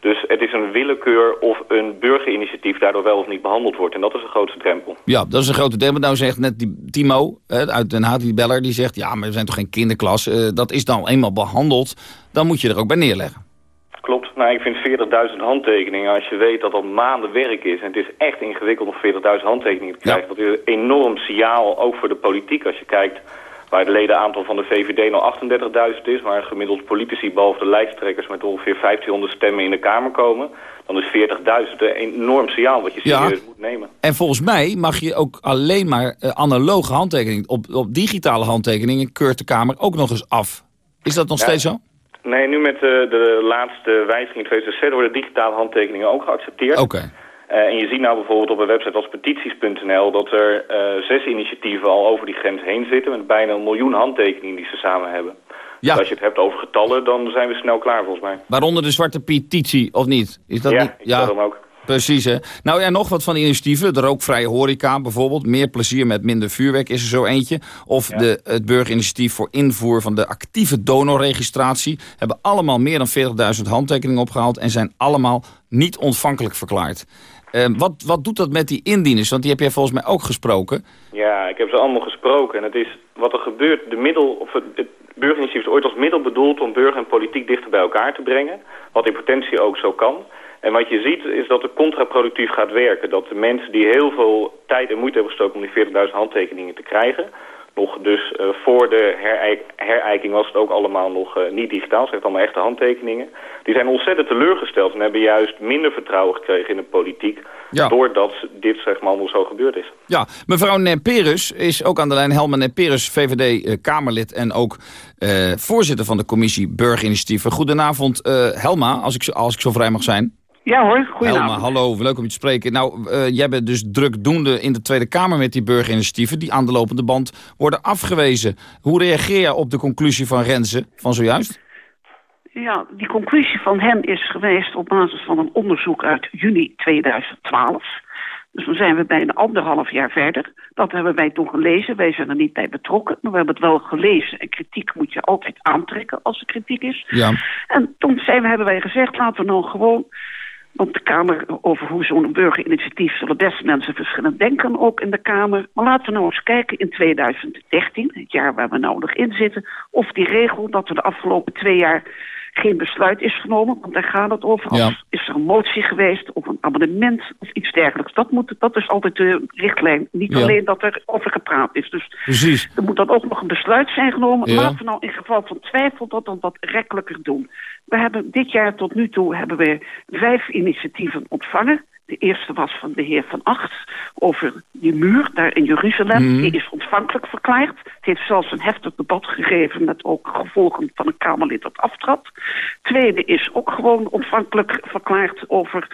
Dus het is een willekeur of een burgerinitiatief daardoor wel of niet behandeld wordt. En dat is de grootste drempel. Ja, dat is een grote drempel. Nou zegt net die Timo uit Den Haag, die beller, die zegt... ja, maar we zijn toch geen kinderklas. Uh, dat is dan eenmaal behandeld. Dan moet je er ook bij neerleggen. Klopt. Nou, ik vind 40.000 handtekeningen, als je weet dat dat maanden werk is... en het is echt ingewikkeld om 40.000 handtekeningen te krijgen... dat is een enorm signaal, ook voor de politiek. Als je kijkt waar het ledenaantal van de VVD nou 38.000 is... waar gemiddeld politici, behalve de lijsttrekkers... met ongeveer 1500 stemmen in de Kamer komen... dan is 40.000 een enorm signaal wat je serieus moet nemen. En volgens mij mag je ook alleen maar uh, analoge handtekeningen... Op, op digitale handtekeningen keurt de Kamer ook nog eens af. Is dat nog Ja. steeds zo? Nee, nu met uh, de laatste wijziging in 2006 worden digitale handtekeningen ook geaccepteerd. Oké. En je ziet nou bijvoorbeeld op een website als petities.nl dat er uh, zes initiatieven al over die grens heen zitten met bijna een miljoen handtekeningen die ze samen hebben. Ja. Dus als je het hebt over getallen, dan zijn we snel klaar volgens mij. Waaronder de zwarte petitie, of niet? Is dat ja, niet? ja, hem ook. Precies, hè. Nou ja, nog wat van die initiatieven. De rookvrije horeca bijvoorbeeld. Meer plezier met minder vuurwerk is er zo eentje. Of Ja. de, het burgerinitiatief voor invoer van de actieve donorregistratie. Hebben allemaal meer dan 40.000 handtekeningen opgehaald. En zijn allemaal niet ontvankelijk verklaard. Eh, wat, wat doet dat met die indieners? Want die heb jij volgens mij ook gesproken. Ja, ik heb ze allemaal gesproken. En het is wat er gebeurt, de middel, of het, het burgerinitiatief is ooit als middel bedoeld om burger en politiek dichter bij elkaar te brengen. Wat in potentie ook zo kan. En wat je ziet is dat het contraproductief gaat werken. Dat de mensen die heel veel tijd en moeite hebben gestoken om die 40.000 handtekeningen te krijgen... nog dus uh, voor de hereik herijking was het ook allemaal nog uh, niet digitaal. Ze heeft allemaal echte handtekeningen. Die zijn ontzettend teleurgesteld en hebben juist minder vertrouwen gekregen in de politiek... Ja. doordat dit zeg maar allemaal zo gebeurd is. Ja, mevrouw Neperus is ook aan de lijn. Helma Neperus, VVD-Kamerlid en ook uh, voorzitter van de commissie Burgerinitiatieven. Goedenavond, Helma, als ik, als ik zo vrij mag zijn. Ja hoor, goedenavond. Helma, hallo, leuk om je te spreken. Nou, uh, jij bent dus drukdoende in de Tweede Kamer met die burgerinitiatieven... die aan de lopende band worden afgewezen. Hoe reageer je op de conclusie van Renze van zojuist? Ja, die conclusie van hem is geweest op basis van een onderzoek uit juni 2012. Dus dan zijn we bijna anderhalf jaar verder. Dat hebben wij toen gelezen. Wij zijn er niet bij betrokken, maar we hebben het wel gelezen. En kritiek moet je altijd aantrekken als er kritiek is. Ja. En toen zijn we, hebben wij gezegd, laten we nou gewoon want de Kamer over hoe zo'n burgerinitiatief zullen best mensen verschillend denken, ook in de Kamer. Maar laten we nou eens kijken in 2013, het jaar waar we nou nog in zitten, of die regel dat er de afgelopen twee jaar geen besluit is genomen, want daar gaat het over. Ja. Is er een motie geweest of een amendement of iets dergelijks. Dat, moet, dat is altijd de richtlijn. Niet Ja. alleen dat er over gepraat is. Dus Precies. er moet dan ook nog een besluit zijn genomen. Ja. Laten we nou in geval van twijfel dat dan wat rekkelijker doen. We hebben dit jaar tot nu toe hebben we vijf initiatieven ontvangen. De eerste was van de heer Van Acht over die muur daar in Jeruzalem. Mhm. Die is ontvankelijk verklaard. Het heeft zelfs een heftig debat gegeven met ook gevolgen van een Kamerlid dat aftrad. Tweede is ook gewoon ontvankelijk verklaard over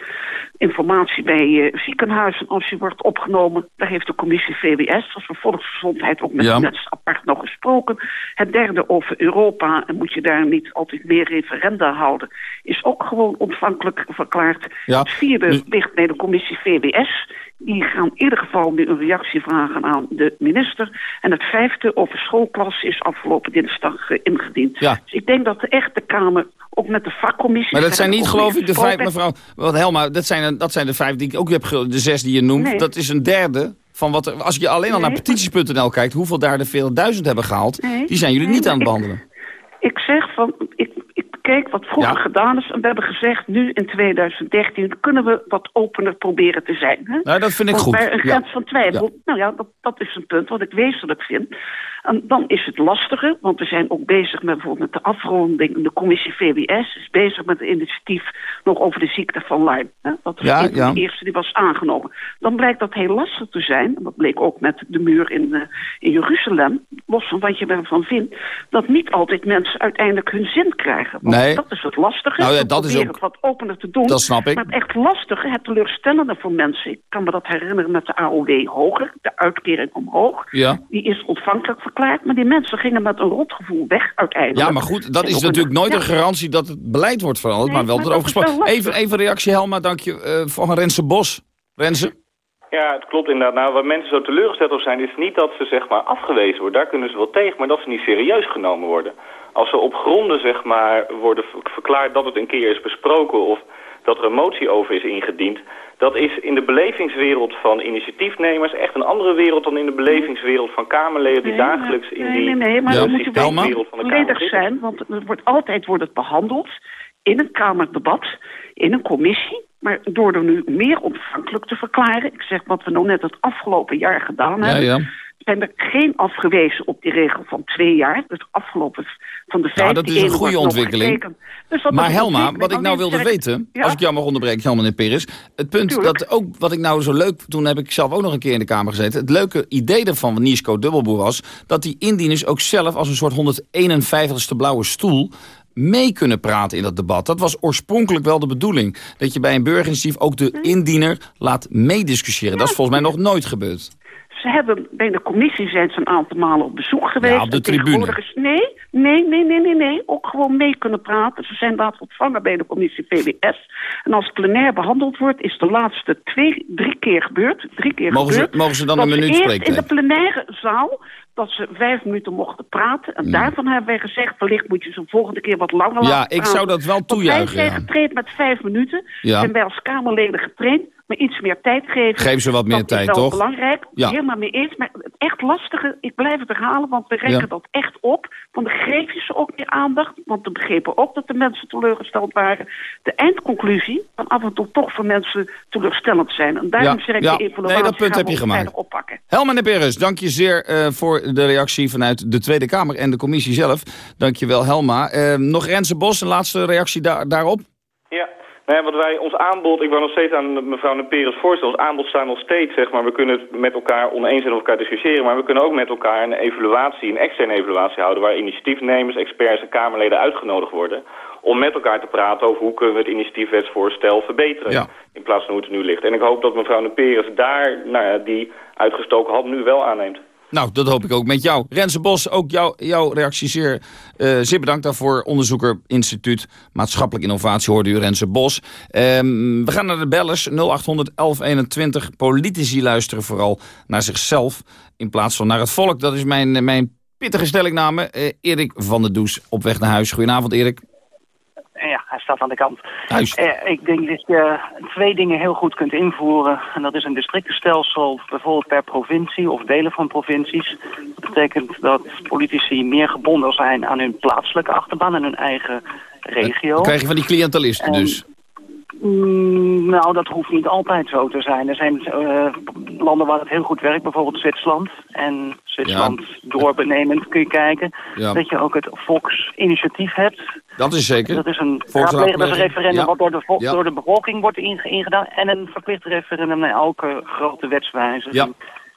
informatie bij eh, ziekenhuizen als je wordt opgenomen. Daar heeft de commissie VWS, als voor volksgezondheid, ook met Ja. mensen apart nog gesproken. Het derde over Europa, en moet je daar niet altijd meer referenda houden, is ook gewoon ontvankelijk verklaard. Ja. Het vierde ligt bij de commissie VWS. Die gaan in ieder geval nu een reactie vragen aan de minister. En het vijfde over schoolklassen is afgelopen dinsdag eh, ingediend. Ja. Dus ik denk dat de echte Kamer, ook met de vakcommissie... Maar dat zijn niet, geloof ik, de vijf, mevrouw... Wat Helma, dat zijn, dat zijn de vijf die ik ook heb De zes die je noemt. Nee. Dat is een derde van wat er... Als je alleen al naar petities.nl kijkt... hoeveel daar de veel duizend hebben gehaald... Nee. die zijn jullie niet aan het ik- behandelen. Ik zeg van, ik, ik kijk wat vroeger Ja. gedaan is. En we hebben gezegd, nu in 2013 kunnen we wat opener proberen te zijn. Hè? Nou, dat vind ik Want goed. Bij een Ja. grens van twijfel, nou ja, dat, dat is een punt wat ik wezenlijk vind. En dan is het lastiger, want we zijn ook bezig met bijvoorbeeld met de afronding. De commissie VWS is bezig met een initiatief nog over de ziekte van Lyme. Hè? Dat was Ja, een van ja. de eerste die was aangenomen. Dan blijkt dat heel lastig te zijn. En dat bleek ook met de muur in, eh, in Jeruzalem. Los van wat je ervan vindt. Dat niet altijd mensen uiteindelijk hun zin krijgen. Want Nee. dat is het lastige. Nou ja, dat is ook- het wat opener te doen. Dat snap ik. Maar het echt lastige, het teleurstellende voor mensen. Ik kan me dat herinneren met de AOW hoger. De uitkering omhoog. Ja. Die is ontvankelijk verklaard. Maar die mensen gingen met een rotgevoel weg uiteindelijk. Ja, maar goed, dat En is natuurlijk nooit Ja. een garantie dat het beleid wordt veranderd. Nee, maar wel erover gesproken. Even, even reactie, Helma, dank je, eh, van Renze Bos. Renze? Ja, het klopt inderdaad. Nou, waar mensen zo teleurgesteld over zijn, is niet dat ze zeg maar afgewezen worden. Daar kunnen ze wel tegen, maar dat ze niet serieus genomen worden. Als ze op gronden zeg maar worden ver- verklaard dat het een keer is besproken of dat er een motie over is ingediend, dat is in de belevingswereld van initiatiefnemers echt een andere wereld dan in de belevingswereld van Kamerleden die Nee, dagelijks in nee, die nee, nee, maar Ja. dan moet je wel systeemwereld van de Kamer volledig zijn, want er wordt altijd wordt het behandeld. in een Kamerdebat, in een commissie. Maar door er nu meer ontvankelijk te verklaren... ik zeg wat we nou net het afgelopen jaar gedaan Ja, hebben... ja. Zijn er geen afgewezen op die regel van twee jaar. Dus afgelopen van de vijf... Nou, dat die is een goede ontwikkeling. Dus dat maar Helma, wat ik nou wilde weten, Ja? als ik jou mag onderbreken, Helma en Peris. Het punt Tuurlijk. dat ook, wat ik nou zo leuk, toen heb ik zelf ook nog een keer in de Kamer gezeten. Het leuke idee ervan van Niesco Dubbelboer was, dat die indieners ook zelf als een soort 151ste blauwe stoel mee kunnen praten in dat debat. Dat was oorspronkelijk wel de bedoeling. Dat je bij een burgerinitiatief ook de indiener laat meediscussiëren. Dat is volgens mij nog nooit gebeurd. Ze hebben bij de commissie zijn ze een aantal malen op bezoek geweest. op de tribune. is- Nee, nee, nee, nee, nee, nee. Ook gewoon mee kunnen praten. Ze zijn laatst ontvangen bij de commissie PBS. En als plenair behandeld wordt, is de laatste twee, drie keer gebeurd. Drie keer Mogen ze- gebeurd. mogen ze dan een minuut spreektijd? in de plenaire zaal dat ze vijf minuten mochten praten. En daarvan hebben wij gezegd, wellicht moet je ze de volgende keer wat langer Hmm. Ja, laten ik praten. zou dat wel Want toejuichen, Wij ja. zijn getraind met vijf minuten. Ja. Zijn wij als Kamerleden getraind. Iets meer tijd geven. Geef ze wat meer dat tijd, is wel toch? belangrijk. Ja. Helemaal mee eens. Maar het echt lastige, ik blijf het herhalen, want we rekken Ja. dat echt op. Want dan geef je ze ook meer aandacht. Want we begrepen ook dat de mensen teleurgesteld waren. De eindconclusie kan af en toe toch voor mensen teleurstellend zijn. En daarom Ja, zeg ik ja. de evaluatie Nee, dat punt heb je gemaakt. oppakken. Helma en Peres, dank je zeer eh, voor de reactie vanuit de Tweede Kamer en de commissie zelf. Dank je wel, Helma. Eh, nog Renze Bos, een laatste reactie daar, daarop? Ja, nou ja, wat wij, ons aanbod, ik wou nog steeds aan mevrouw Neperes voorstellen, ons aanbod staat nog steeds, zeg maar, we kunnen het met elkaar oneens en elkaar discussiëren, maar we kunnen ook met elkaar een evaluatie, een externe evaluatie houden, waar initiatiefnemers, experts en Kamerleden uitgenodigd worden, om met elkaar te praten over hoe kunnen we het initiatiefwetsvoorstel verbeteren, Ja. in plaats van hoe het er nu ligt. En ik hoop dat mevrouw Neperes daar, nou ja, die uitgestoken hand nu wel aanneemt. Nou, dat hoop ik ook met jou. Renze Bos, ook jou, jouw reactie zeer, zeer bedankt daarvoor. Onderzoeker Instituut Maatschappelijk Innovatie hoorde u Renze Bos. Ehm, we gaan naar de bellers. 0800 1121. Politici luisteren vooral naar zichzelf in plaats van naar het volk. Dat is mijn, mijn pittige stellingname. Eh, Erik van der Does op weg naar huis. Goedenavond Erik. Ja, hij staat aan de kant. Eh, ik denk dat je twee dingen heel goed kunt invoeren. En dat is een districtenstelsel, bijvoorbeeld per provincie of delen van provincies. Dat betekent dat politici meer gebonden zijn aan hun plaatselijke achterban en hun eigen regio. Dan krijg je van die cliëntalisten En- dus. Mm, nou, dat hoeft niet altijd zo te zijn. Er zijn eh, landen waar het heel goed werkt, bijvoorbeeld Zwitserland. En Zwitserland doorbenemend kun je kijken. Ja. Dat je ook het volksinitiatief hebt. Dat is zeker. Dat is een Volksraadpleging. raadpleging, dat is een referendum Ja. wat door de, Ja. door de bevolking wordt inge- ingedaan. En een verplicht referendum naar elke grote wetswijziging. Ja.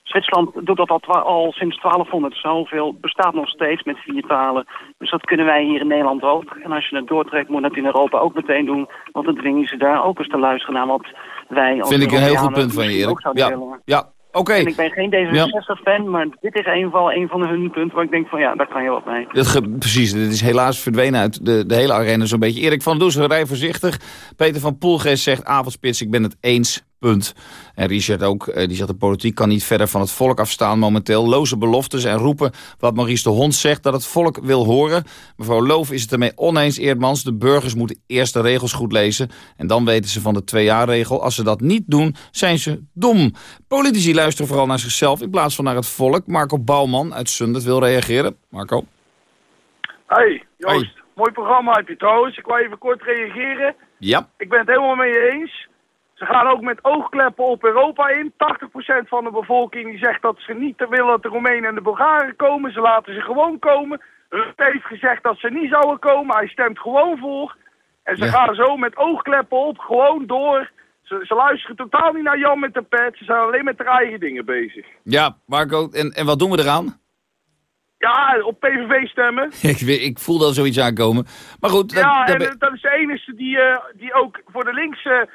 Zwitserland doet dat al, sinds 1200 zoveel, bestaat nog steeds met vier talen. Dus dat kunnen wij hier in Nederland ook. En als je het doortrekt, moet dat in Europa ook meteen doen. Want dan dwingen ze daar ook eens te luisteren naar wat wij als Vind ik een heel goed punt van je Erik. Ja, ja. Oké. En ik ben geen D66-fan, maar dit is een van, een van hun punten waar ik denk van ja, daar kan je wat mee. Ge- precies, dit is helaas verdwenen uit de, de hele arena zo'n beetje. Erik van Does, rij voorzichtig. Peter van Poelgeest zegt avondspits, ik ben het eens, punt. En Richard ook, eh, die zegt de politiek kan niet verder van het volk afstaan momenteel. Loze beloftes en roepen wat Maurice de Hond zegt dat het volk wil horen. Mevrouw Loof is het ermee oneens, Eerdmans. De burgers moeten eerst de regels goed lezen. En dan weten ze van de twee-jaar-regel. Als ze dat niet doen, zijn ze dom. Politici luisteren vooral naar zichzelf in plaats van naar het volk. Marco Bouwman uit Zundert wil reageren. Marco? Hey, Joost. Mooi programma heb je trouwens. Ik wil even kort reageren. Ja. Ik ben het helemaal met je eens. Ze gaan ook met oogkleppen op Europa in. 80% van de bevolking die zegt dat ze niet willen dat de Roemenen en de Bulgaren komen. Ze laten ze gewoon komen. Rutte heeft gezegd dat ze niet zouden komen. Hij stemt gewoon voor. En ze Ja. gaan zo met oogkleppen op gewoon door. Ze, ze luisteren totaal niet naar Jan met de pet. Ze zijn alleen met hun eigen dingen bezig. Ja, Marco, en, en wat doen we eraan? Ja, op PVV stemmen. ik, ik voel dat zoiets aankomen. Maar goed, dat, Ja, en dat is de enige die, eh, die ook voor de linkse,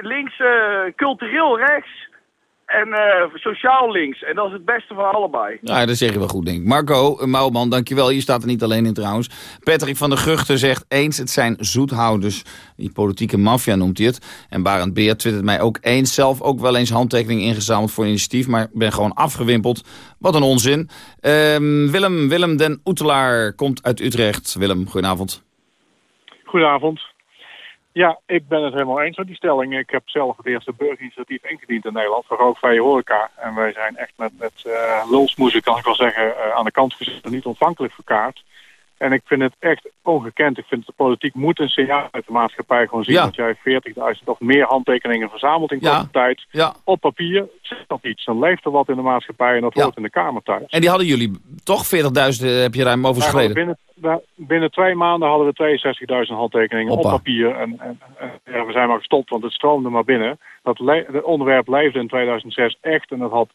linkse cultureel rechts en eh, sociaal links. En dat is het beste van allebei. ja, dat zeg je wel goed, denk ik. Marco eh, Mouwman, dankjewel. Je staat er niet alleen in trouwens. Patrick van der Guchten zegt eens, het zijn zoethouders. Die politieke maffia noemt hij het. En Barend Beer twittert mij ook eens. Zelf ook wel eens handtekeningen ingezameld voor initiatief. Maar ben gewoon afgewimpeld. Wat een onzin. Ehm, Willem, Willem den Oetelaar komt uit Utrecht. Willem, goedenavond. Goedenavond. Ja, ik ben het helemaal eens met die stelling. Ik heb zelf het eerste burgerinitiatief ingediend in Nederland voor rookvrije horeca. En wij zijn echt met, met eh lulsmoezen, kan ik wel zeggen, eh, aan de kant gezet en niet ontvankelijk voor kaart. En ik vind het echt ongekend. Ik vind de politiek moet een signaal uit de maatschappij gewoon zien. Ja. Dat jij 40.000 of meer handtekeningen verzamelt in Ja. korte tijd. Ja. Op papier zegt dat iets. Dan leeft er wat in de maatschappij en dat hoort in de Kamer thuis. En die hadden jullie toch 40.000 eh, heb je ruim overschreden. Binnen, binnen twee maanden hadden we 62.000 handtekeningen Hoppa. op papier. En, en, en ja, we zijn maar gestopt, want het stroomde maar binnen. Dat onderwerp leefde in 2006 echt. En dat had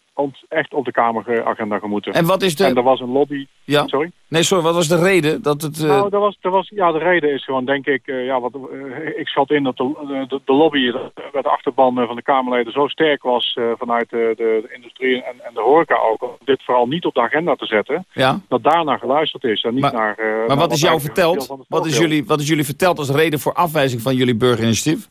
echt op de Kameragenda gemoeten. En wat is de- En er was een lobby... Ja. Sorry? Nee, sorry, wat was de reden dat het... eh, Nou, dat was, dat was, ja, de reden is gewoon, denk ik, eh, ja, wat, eh, ik schat in dat de, de, de lobby de, de achterban van de Kamerleden zo sterk was vanuit de, de, industrie en, en de horeca ook, om dit vooral niet op de agenda te zetten, ja. dat daarna geluisterd is en niet Maar- naar... naar Maar wat is jou verteld? Wat is, jullie, wat is jullie verteld als reden voor afwijzing van jullie burgerinitiatief?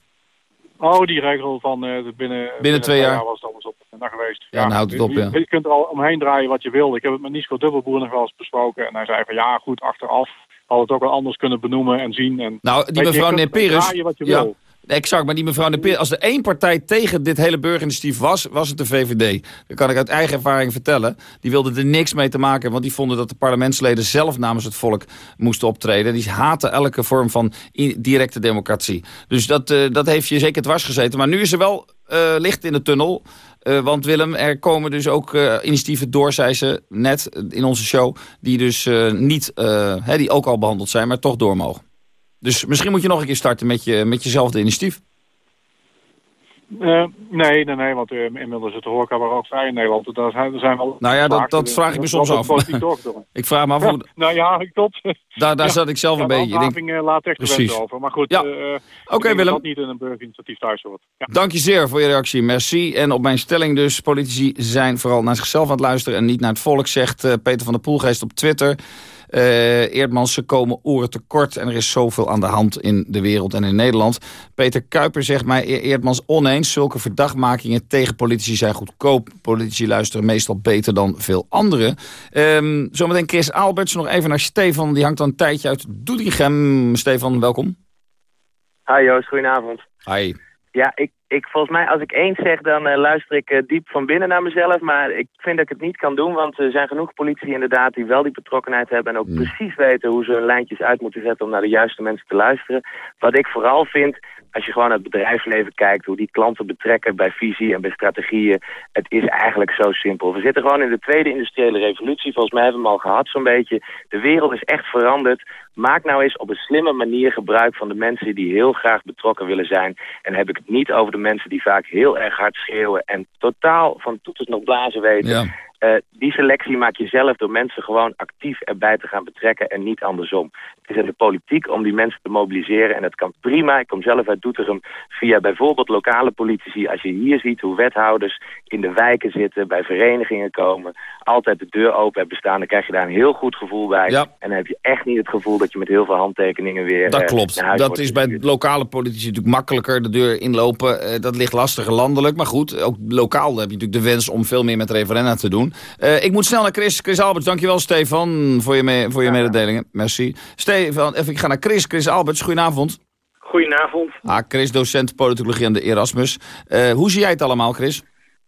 Oh, die regel van eh, de binnen, binnen, twee jaar. was het alles op naar geweest. Ja, dan houdt het op, ja. je kunt er al omheen draaien wat je wil. Ik heb het met Nico Dubbelboer nog wel eens besproken. En hij zei van ja, goed, achteraf had het ook wel anders kunnen benoemen en zien. En, Nou, die mevrouw Neperus... draaien wat je ja, wil. Exact, maar die mevrouw Neperus... Als er één partij tegen dit hele burgerinitiatief was, was het de VVD. Dat kan ik uit eigen ervaring vertellen. Die wilden er niks mee te maken want die vonden dat de parlementsleden zelf namens het volk moesten optreden. Die haten elke vorm van directe democratie. Dus dat, eh, dat heeft je zeker dwars gezeten. Maar nu is er wel eh, licht in de tunnel. Eh, want Willem, er komen dus ook initiatieven door, zei ze net in onze show... die dus niet, hè, die ook al behandeld zijn, maar toch door mogen. Dus misschien moet je nog een keer starten met, je, met jezelfde initiatief. Eh, nee, nee, nee, want eh, inmiddels is het horeca maar ook vrij in Nederland. Daar zijn, zijn wel Nou ja, dat, dat vraag ik me soms wordt af. ik vraag me af hoe... nou ja, klopt. Daar, daar Ja. zat ik zelf Ja, een beetje. Ik denk, eh, laat echt Precies. over. Maar goed, Ja. denk Willem. dat niet in een burgerinitiatief thuis hoort. Ja. Dank je zeer voor je reactie. Merci. En op mijn stelling dus, politici zijn vooral naar zichzelf aan het luisteren... en niet naar het volk, zegt Peter van der Poelgeest op Twitter. Eh Eerdmans, ze komen oren tekort en er is zoveel aan de hand in de wereld en in Nederland. Peter Kuiper zegt mij, E- Eerdmans oneens, zulke verdachtmakingen tegen politici zijn goedkoop. Politici luisteren meestal beter dan veel anderen. Ehm, zometeen Chris Alberts, nog even naar Stefan, die hangt al een tijdje uit Doetinchem. Stefan, welkom. Hi Joost, goedenavond. Hi. Ja, ik, ik, volgens mij als ik één zeg, dan eh, luister ik eh, diep van binnen naar mezelf. Maar ik vind dat ik het niet kan doen, want er zijn genoeg politici inderdaad die wel die betrokkenheid hebben. En ook Hmm. precies weten hoe ze hun lijntjes uit moeten zetten om naar de juiste mensen te luisteren. Wat ik vooral vind, als je gewoon naar het bedrijfsleven kijkt, hoe die klanten betrekken bij visie en bij strategieën. Het is eigenlijk zo simpel. We zitten gewoon in de tweede industriële revolutie. Volgens mij hebben we hem al gehad zo'n beetje. De wereld is echt veranderd. Maak nou eens op een slimme manier gebruik van de mensen die heel graag betrokken willen zijn. En heb ik het niet over de mensen die vaak heel erg hard schreeuwen en totaal van toeters nog blazen weten. Ja. Eh, die selectie maak je zelf door mensen gewoon actief erbij te gaan betrekken en niet andersom. Is in de politiek om die mensen te mobiliseren en dat kan prima. Ik kom zelf uit Doetinchem via bijvoorbeeld lokale politici. Als je hier ziet hoe wethouders in de wijken zitten, bij verenigingen komen, altijd de deur open hebben staan, dan krijg je daar een heel goed gevoel bij. Ja. En dan heb je echt niet het gevoel dat je met heel veel handtekeningen weer Dat eh, klopt. Dat is bij lokale politici natuurlijk makkelijker. De deur inlopen, eh, dat ligt lastiger landelijk. Maar goed, ook lokaal heb je natuurlijk de wens om veel meer met referenda te doen. Eh, ik moet snel naar Chris. Chris Alberts, dankjewel Stefan voor je, voor je mededelingen. Merci. Stefan, even, ik ga naar Chris. Chris Alberts, goedenavond. Goedenavond. Ah, Chris, docent politologie aan de Erasmus. Eh, hoe zie jij het allemaal, Chris?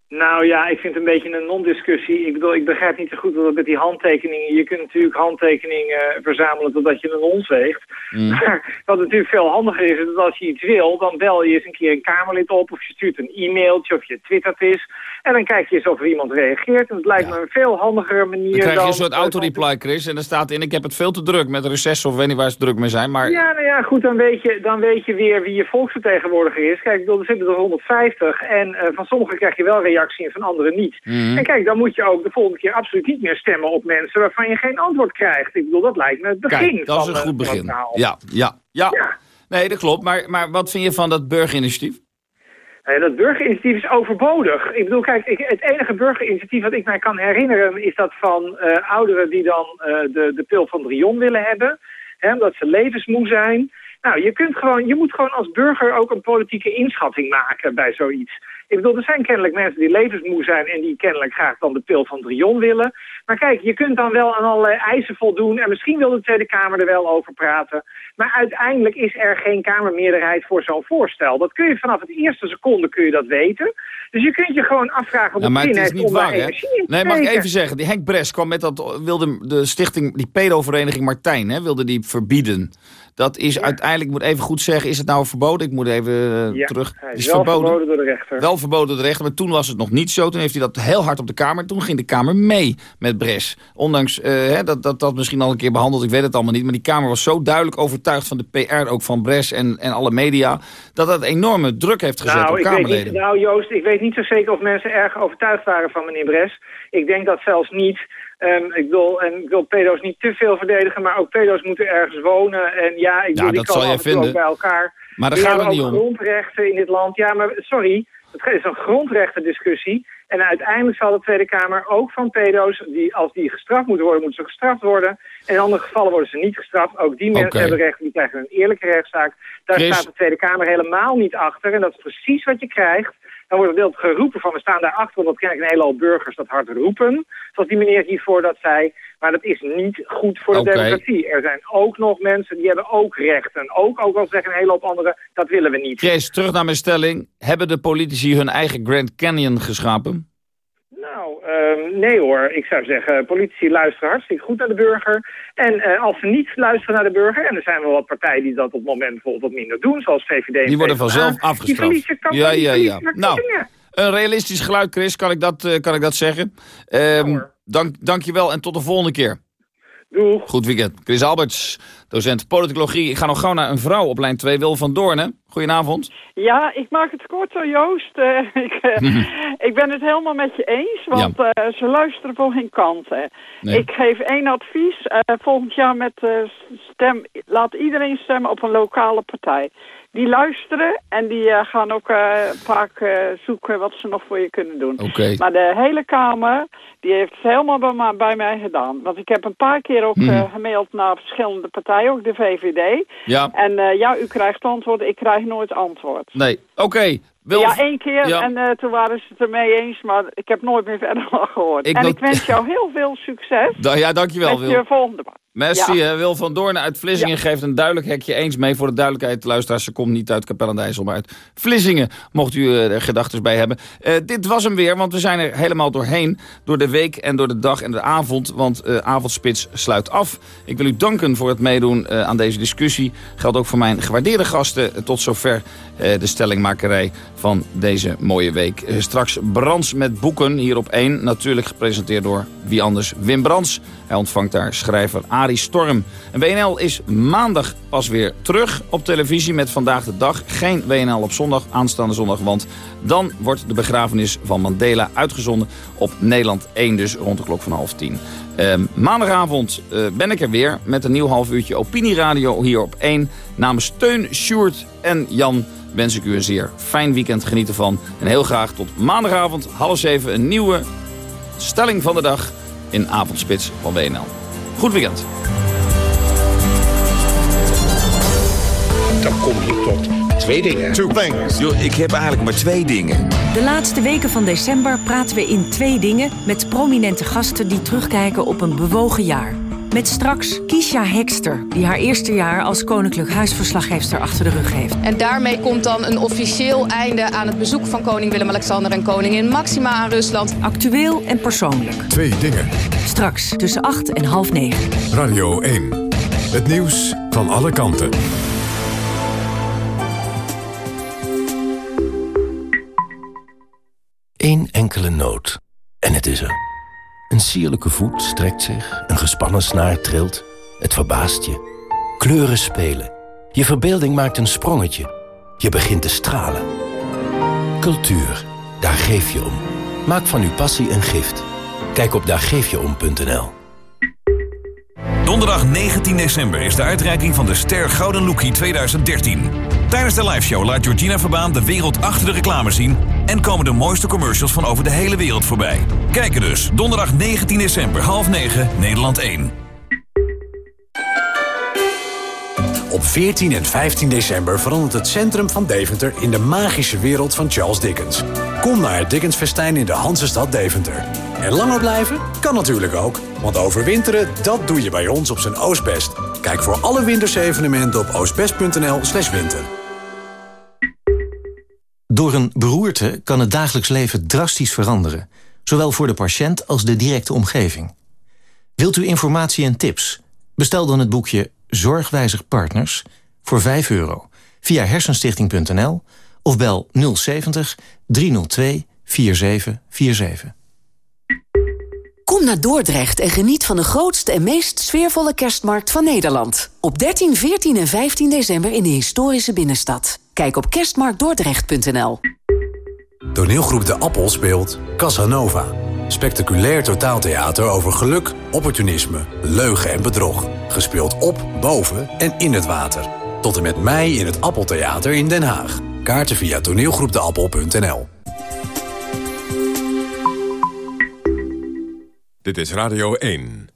Nou ja, ik vind het een beetje een non-discussie. Ik bedoel, ik begrijp niet zo goed wat met die handtekeningen... Je kunt natuurlijk handtekeningen verzamelen totdat je een ons weegt. Maar wat natuurlijk veel handiger is, is dat als je iets wil... dan bel je eens een keer een Kamerlid op... of je stuurt een e-mailtje of je twittert eens... En dan kijk je eens of er iemand reageert. En het lijkt me een veel handigere manier Dan krijg je dan... een soort auto-reply, Chris. En dan staat in, ik heb het veel te druk met recess of weet niet waar ze druk mee zijn. Maar Ja, nou ja, goed, dan weet je, dan weet je weer wie je volksvertegenwoordiger is. Kijk, ik bedoel, er zitten er 150 en eh, van sommigen krijg je wel reactie en van anderen niet. Mhm. En kijk, dan moet je ook de volgende keer absoluut niet meer stemmen op mensen waarvan je geen antwoord krijgt. Ik bedoel, dat lijkt me het begin kijk, dat is een goed begin. verhaal. Ja, ja, ja. Nee, dat klopt. Maar, maar wat vind je van dat burgerinitiatief? Eh, dat burgerinitiatief is overbodig. Ik bedoel, kijk, het enige burgerinitiatief wat ik mij kan herinneren... is dat van eh, ouderen die dan eh, de, de pil van Drion willen hebben. Hè, omdat ze levensmoe zijn. Nou, je, kunt gewoon, je moet gewoon als burger ook een politieke inschatting maken bij zoiets. Ik bedoel, er zijn kennelijk mensen die levensmoe zijn... en die kennelijk graag dan de pil van Drion willen. Maar kijk, je kunt dan wel aan allerlei eisen voldoen... en misschien wil de Tweede Kamer er wel over praten. Maar uiteindelijk is er geen Kamermeerderheid voor zo'n voorstel. Dat kun je vanaf het eerste seconde kun je dat weten. Dus je kunt je gewoon afvragen... Ja, maar het is niet waar, hè? Nee, mag ik even zeggen. Die Henk Bres kwam met dat... wilde de stichting, die pedovereniging Martijn, hè, wilde die verbieden. Dat is uiteindelijk, ik moet even goed zeggen, is het nou verboden? Ik moet even eh, Ja, terug. Het is wel verboden door de rechter. Wel verboden door de rechter, maar toen was het nog niet zo. Toen heeft hij dat heel hard op de Kamer. Toen ging de Kamer mee met Bres. Ondanks eh, hè, dat, dat dat misschien al een keer behandeld, ik weet het allemaal niet. Maar die Kamer was zo duidelijk overtuigd van de PR, ook van Bres en, en alle media... dat dat enorme druk heeft gezet Nou, op ik weet Kamerleden. niet, nou, Joost, ik weet niet zo zeker of mensen erg overtuigd waren van meneer Bres. Ik denk dat zelfs niet. Ehm, ik, wil, en ik wil pedo's niet te veel verdedigen, maar ook pedo's moeten ergens wonen. En ja, ik Ja, wil die komen af en bij elkaar. Maar daar het hebben niet ook om. grondrechten in dit land. Ja, maar sorry, het is een grondrechtendiscussie. En uiteindelijk zal de Tweede Kamer ook van pedo's, die, als die gestraft moeten worden, moeten ze gestraft worden. En in andere gevallen worden ze niet gestraft. Ook die mensen hebben recht, die krijgen een eerlijke rechtszaak. Daar Chris. staat de Tweede Kamer helemaal niet achter. En dat is precies wat je krijgt. Dan wordt deelt geroepen van, we staan daarachter, omdat ken ik een hele hoop burgers dat hard roepen. Zoals die meneer hiervoor dat zei. Maar dat is niet goed voor de democratie. Er zijn ook nog mensen die hebben ook rechten. Ook, ook al zeggen een hele hoop anderen, dat willen we niet. Chris, terug naar mijn stelling. Hebben de politici hun eigen Grand Canyon geschapen? Ehm, nee hoor. Ik zou zeggen, politici luisteren hartstikke goed naar de burger. En eh, als ze niet luisteren naar de burger... en er zijn wel wat partijen die dat op het moment bijvoorbeeld wat minder doen... zoals VVD Die worden vanzelf afgestraft. kan Ja, ja, ja. Nou, een realistisch geluid, Chris, kan ik dat, eh, kan ik dat zeggen. Ehm dank, dank je wel en tot de volgende keer. Doeg. Goed weekend. Chris Alberts, docent politicologie. Ik ga nog gauw naar een vrouw op lijn 2, Wil van Doornen. Goedenavond. Ja, ik maak het kort hoor, Joost. Eh, ik, eh, ik ben het helemaal met je eens, want eh, ze luisteren voor geen kant. hè. Nee. Ik geef één advies. volgend jaar met stem, laat iedereen stemmen op een lokale partij. Die luisteren en die eh, gaan ook eh, vaak eh, zoeken wat ze nog voor je kunnen doen. Maar de hele Kamer, die heeft het helemaal bij, mij- bij mij gedaan. Want ik heb een paar keer ook eh, gemaild naar verschillende partijen, ook de VVD. Ja. En ja, u krijgt antwoord, ik krijg nooit antwoord. Nee, oké. Wil- Ja, één keer Ja. en toen waren ze het ermee eens, maar ik heb nooit meer verder gehoord. Ik en ik wens jou heel veel succes Da ja, dankjewel, met Wil. je volgende baan. Ja. hè. Wil van Doornen uit Vlissingen geeft een duidelijk hekje eens mee. Voor de duidelijkheid, luisteraars, ze komt niet uit Capelle aan de IJssel, maar uit Vlissingen. Mocht u eh, er gedachten bij hebben. Eh, dit was hem weer, want we zijn er helemaal doorheen. Door de week en door de dag en de avond, want eh, Avondspits sluit af. Ik wil u danken voor het meedoen aan deze discussie. Geldt ook voor mijn gewaardeerde gasten. Tot zover de stellingmakerij van deze mooie week. Straks Brands met boeken hier op 1. Natuurlijk gepresenteerd door wie anders? Wim Brands. Hij ontvangt daar schrijver Arie Storm. En WNL is maandag pas weer terug op televisie met Vandaag de Dag. Geen WNL op zondag, aanstaande zondag, want dan wordt de begrafenis van Mandela uitgezonden op Nederland 1, dus rond de klok van half tien. Ehm, maandagavond eh, ben ik er weer met een nieuw half uurtje opinieradio hier op 1. Namens Teun, Sjoerd en Jan wens ik u een zeer fijn weekend. Geniet ervan. En heel graag tot maandagavond half zeven een nieuwe stelling van de dag in Avondspits van WNL. Goed weekend. Dan kom je tot twee dingen. Two things. Yo, ik heb eigenlijk maar twee dingen. De laatste weken van december praten we in twee dingen met prominente gasten die terugkijken op een bewogen jaar. Met straks Kisha Hekster, die haar eerste jaar als Koninklijk Huisverslaggeefster achter de rug heeft. En daarmee komt dan een officieel einde aan het bezoek van koning Willem-Alexander en koningin Maxima aan Rusland. Actueel en persoonlijk. Twee dingen. Straks tussen 8 en half 9. Radio 1. Het nieuws van alle kanten. Eén enkele noot. En het is er. Een sierlijke voet strekt zich, een gespannen snaar trilt. Het verbaast je. Kleuren spelen. Je verbeelding maakt een sprongetje. Je begint te stralen. Cultuur, daar geef je om. Maak van uw passie een gift. Kijk op daargeefjeom.nl Donderdag 19 december is de uitreiking van de Ster Gouden Lookie 2013. Tijdens de liveshow laat Georgina Verbaan de wereld achter de reclame zien... en komen de mooiste commercials van over de hele wereld voorbij. Kijken dus, donderdag 19 december, half 9, Nederland 1. Op 14 en 15 december verandert het centrum van Deventer... in de magische wereld van Charles Dickens. Kom naar het Dickensfestijn in de Hansestad Deventer. En langer blijven? Kan natuurlijk ook. Want overwinteren, dat doe je bij ons op zijn Oostbest. Kijk voor alle wintersevenementen op oostbest.nl slash winter. Door een beroerte kan het dagelijks leven drastisch veranderen. Zowel voor de patiënt als de directe omgeving. Wilt u informatie en tips? Bestel dan het boekje Zorgwijzig Partners voor 5 euro via hersenstichting.nl of bel 070 302 4747. Kom naar Dordrecht en geniet van de grootste en meest sfeervolle kerstmarkt van Nederland. Op 13, 14 en 15 december in de historische binnenstad. Kijk op kerstmarktdordrecht.nl. Toneelgroep De Appel speelt Casanova. Spectaculair totaaltheater over geluk, opportunisme, leugen en bedrog. Gespeeld op, boven en in het water. Tot en met mei in het Appeltheater in Den Haag. Kaarten via toneelgroepdeappel.nl Dit is Radio 1.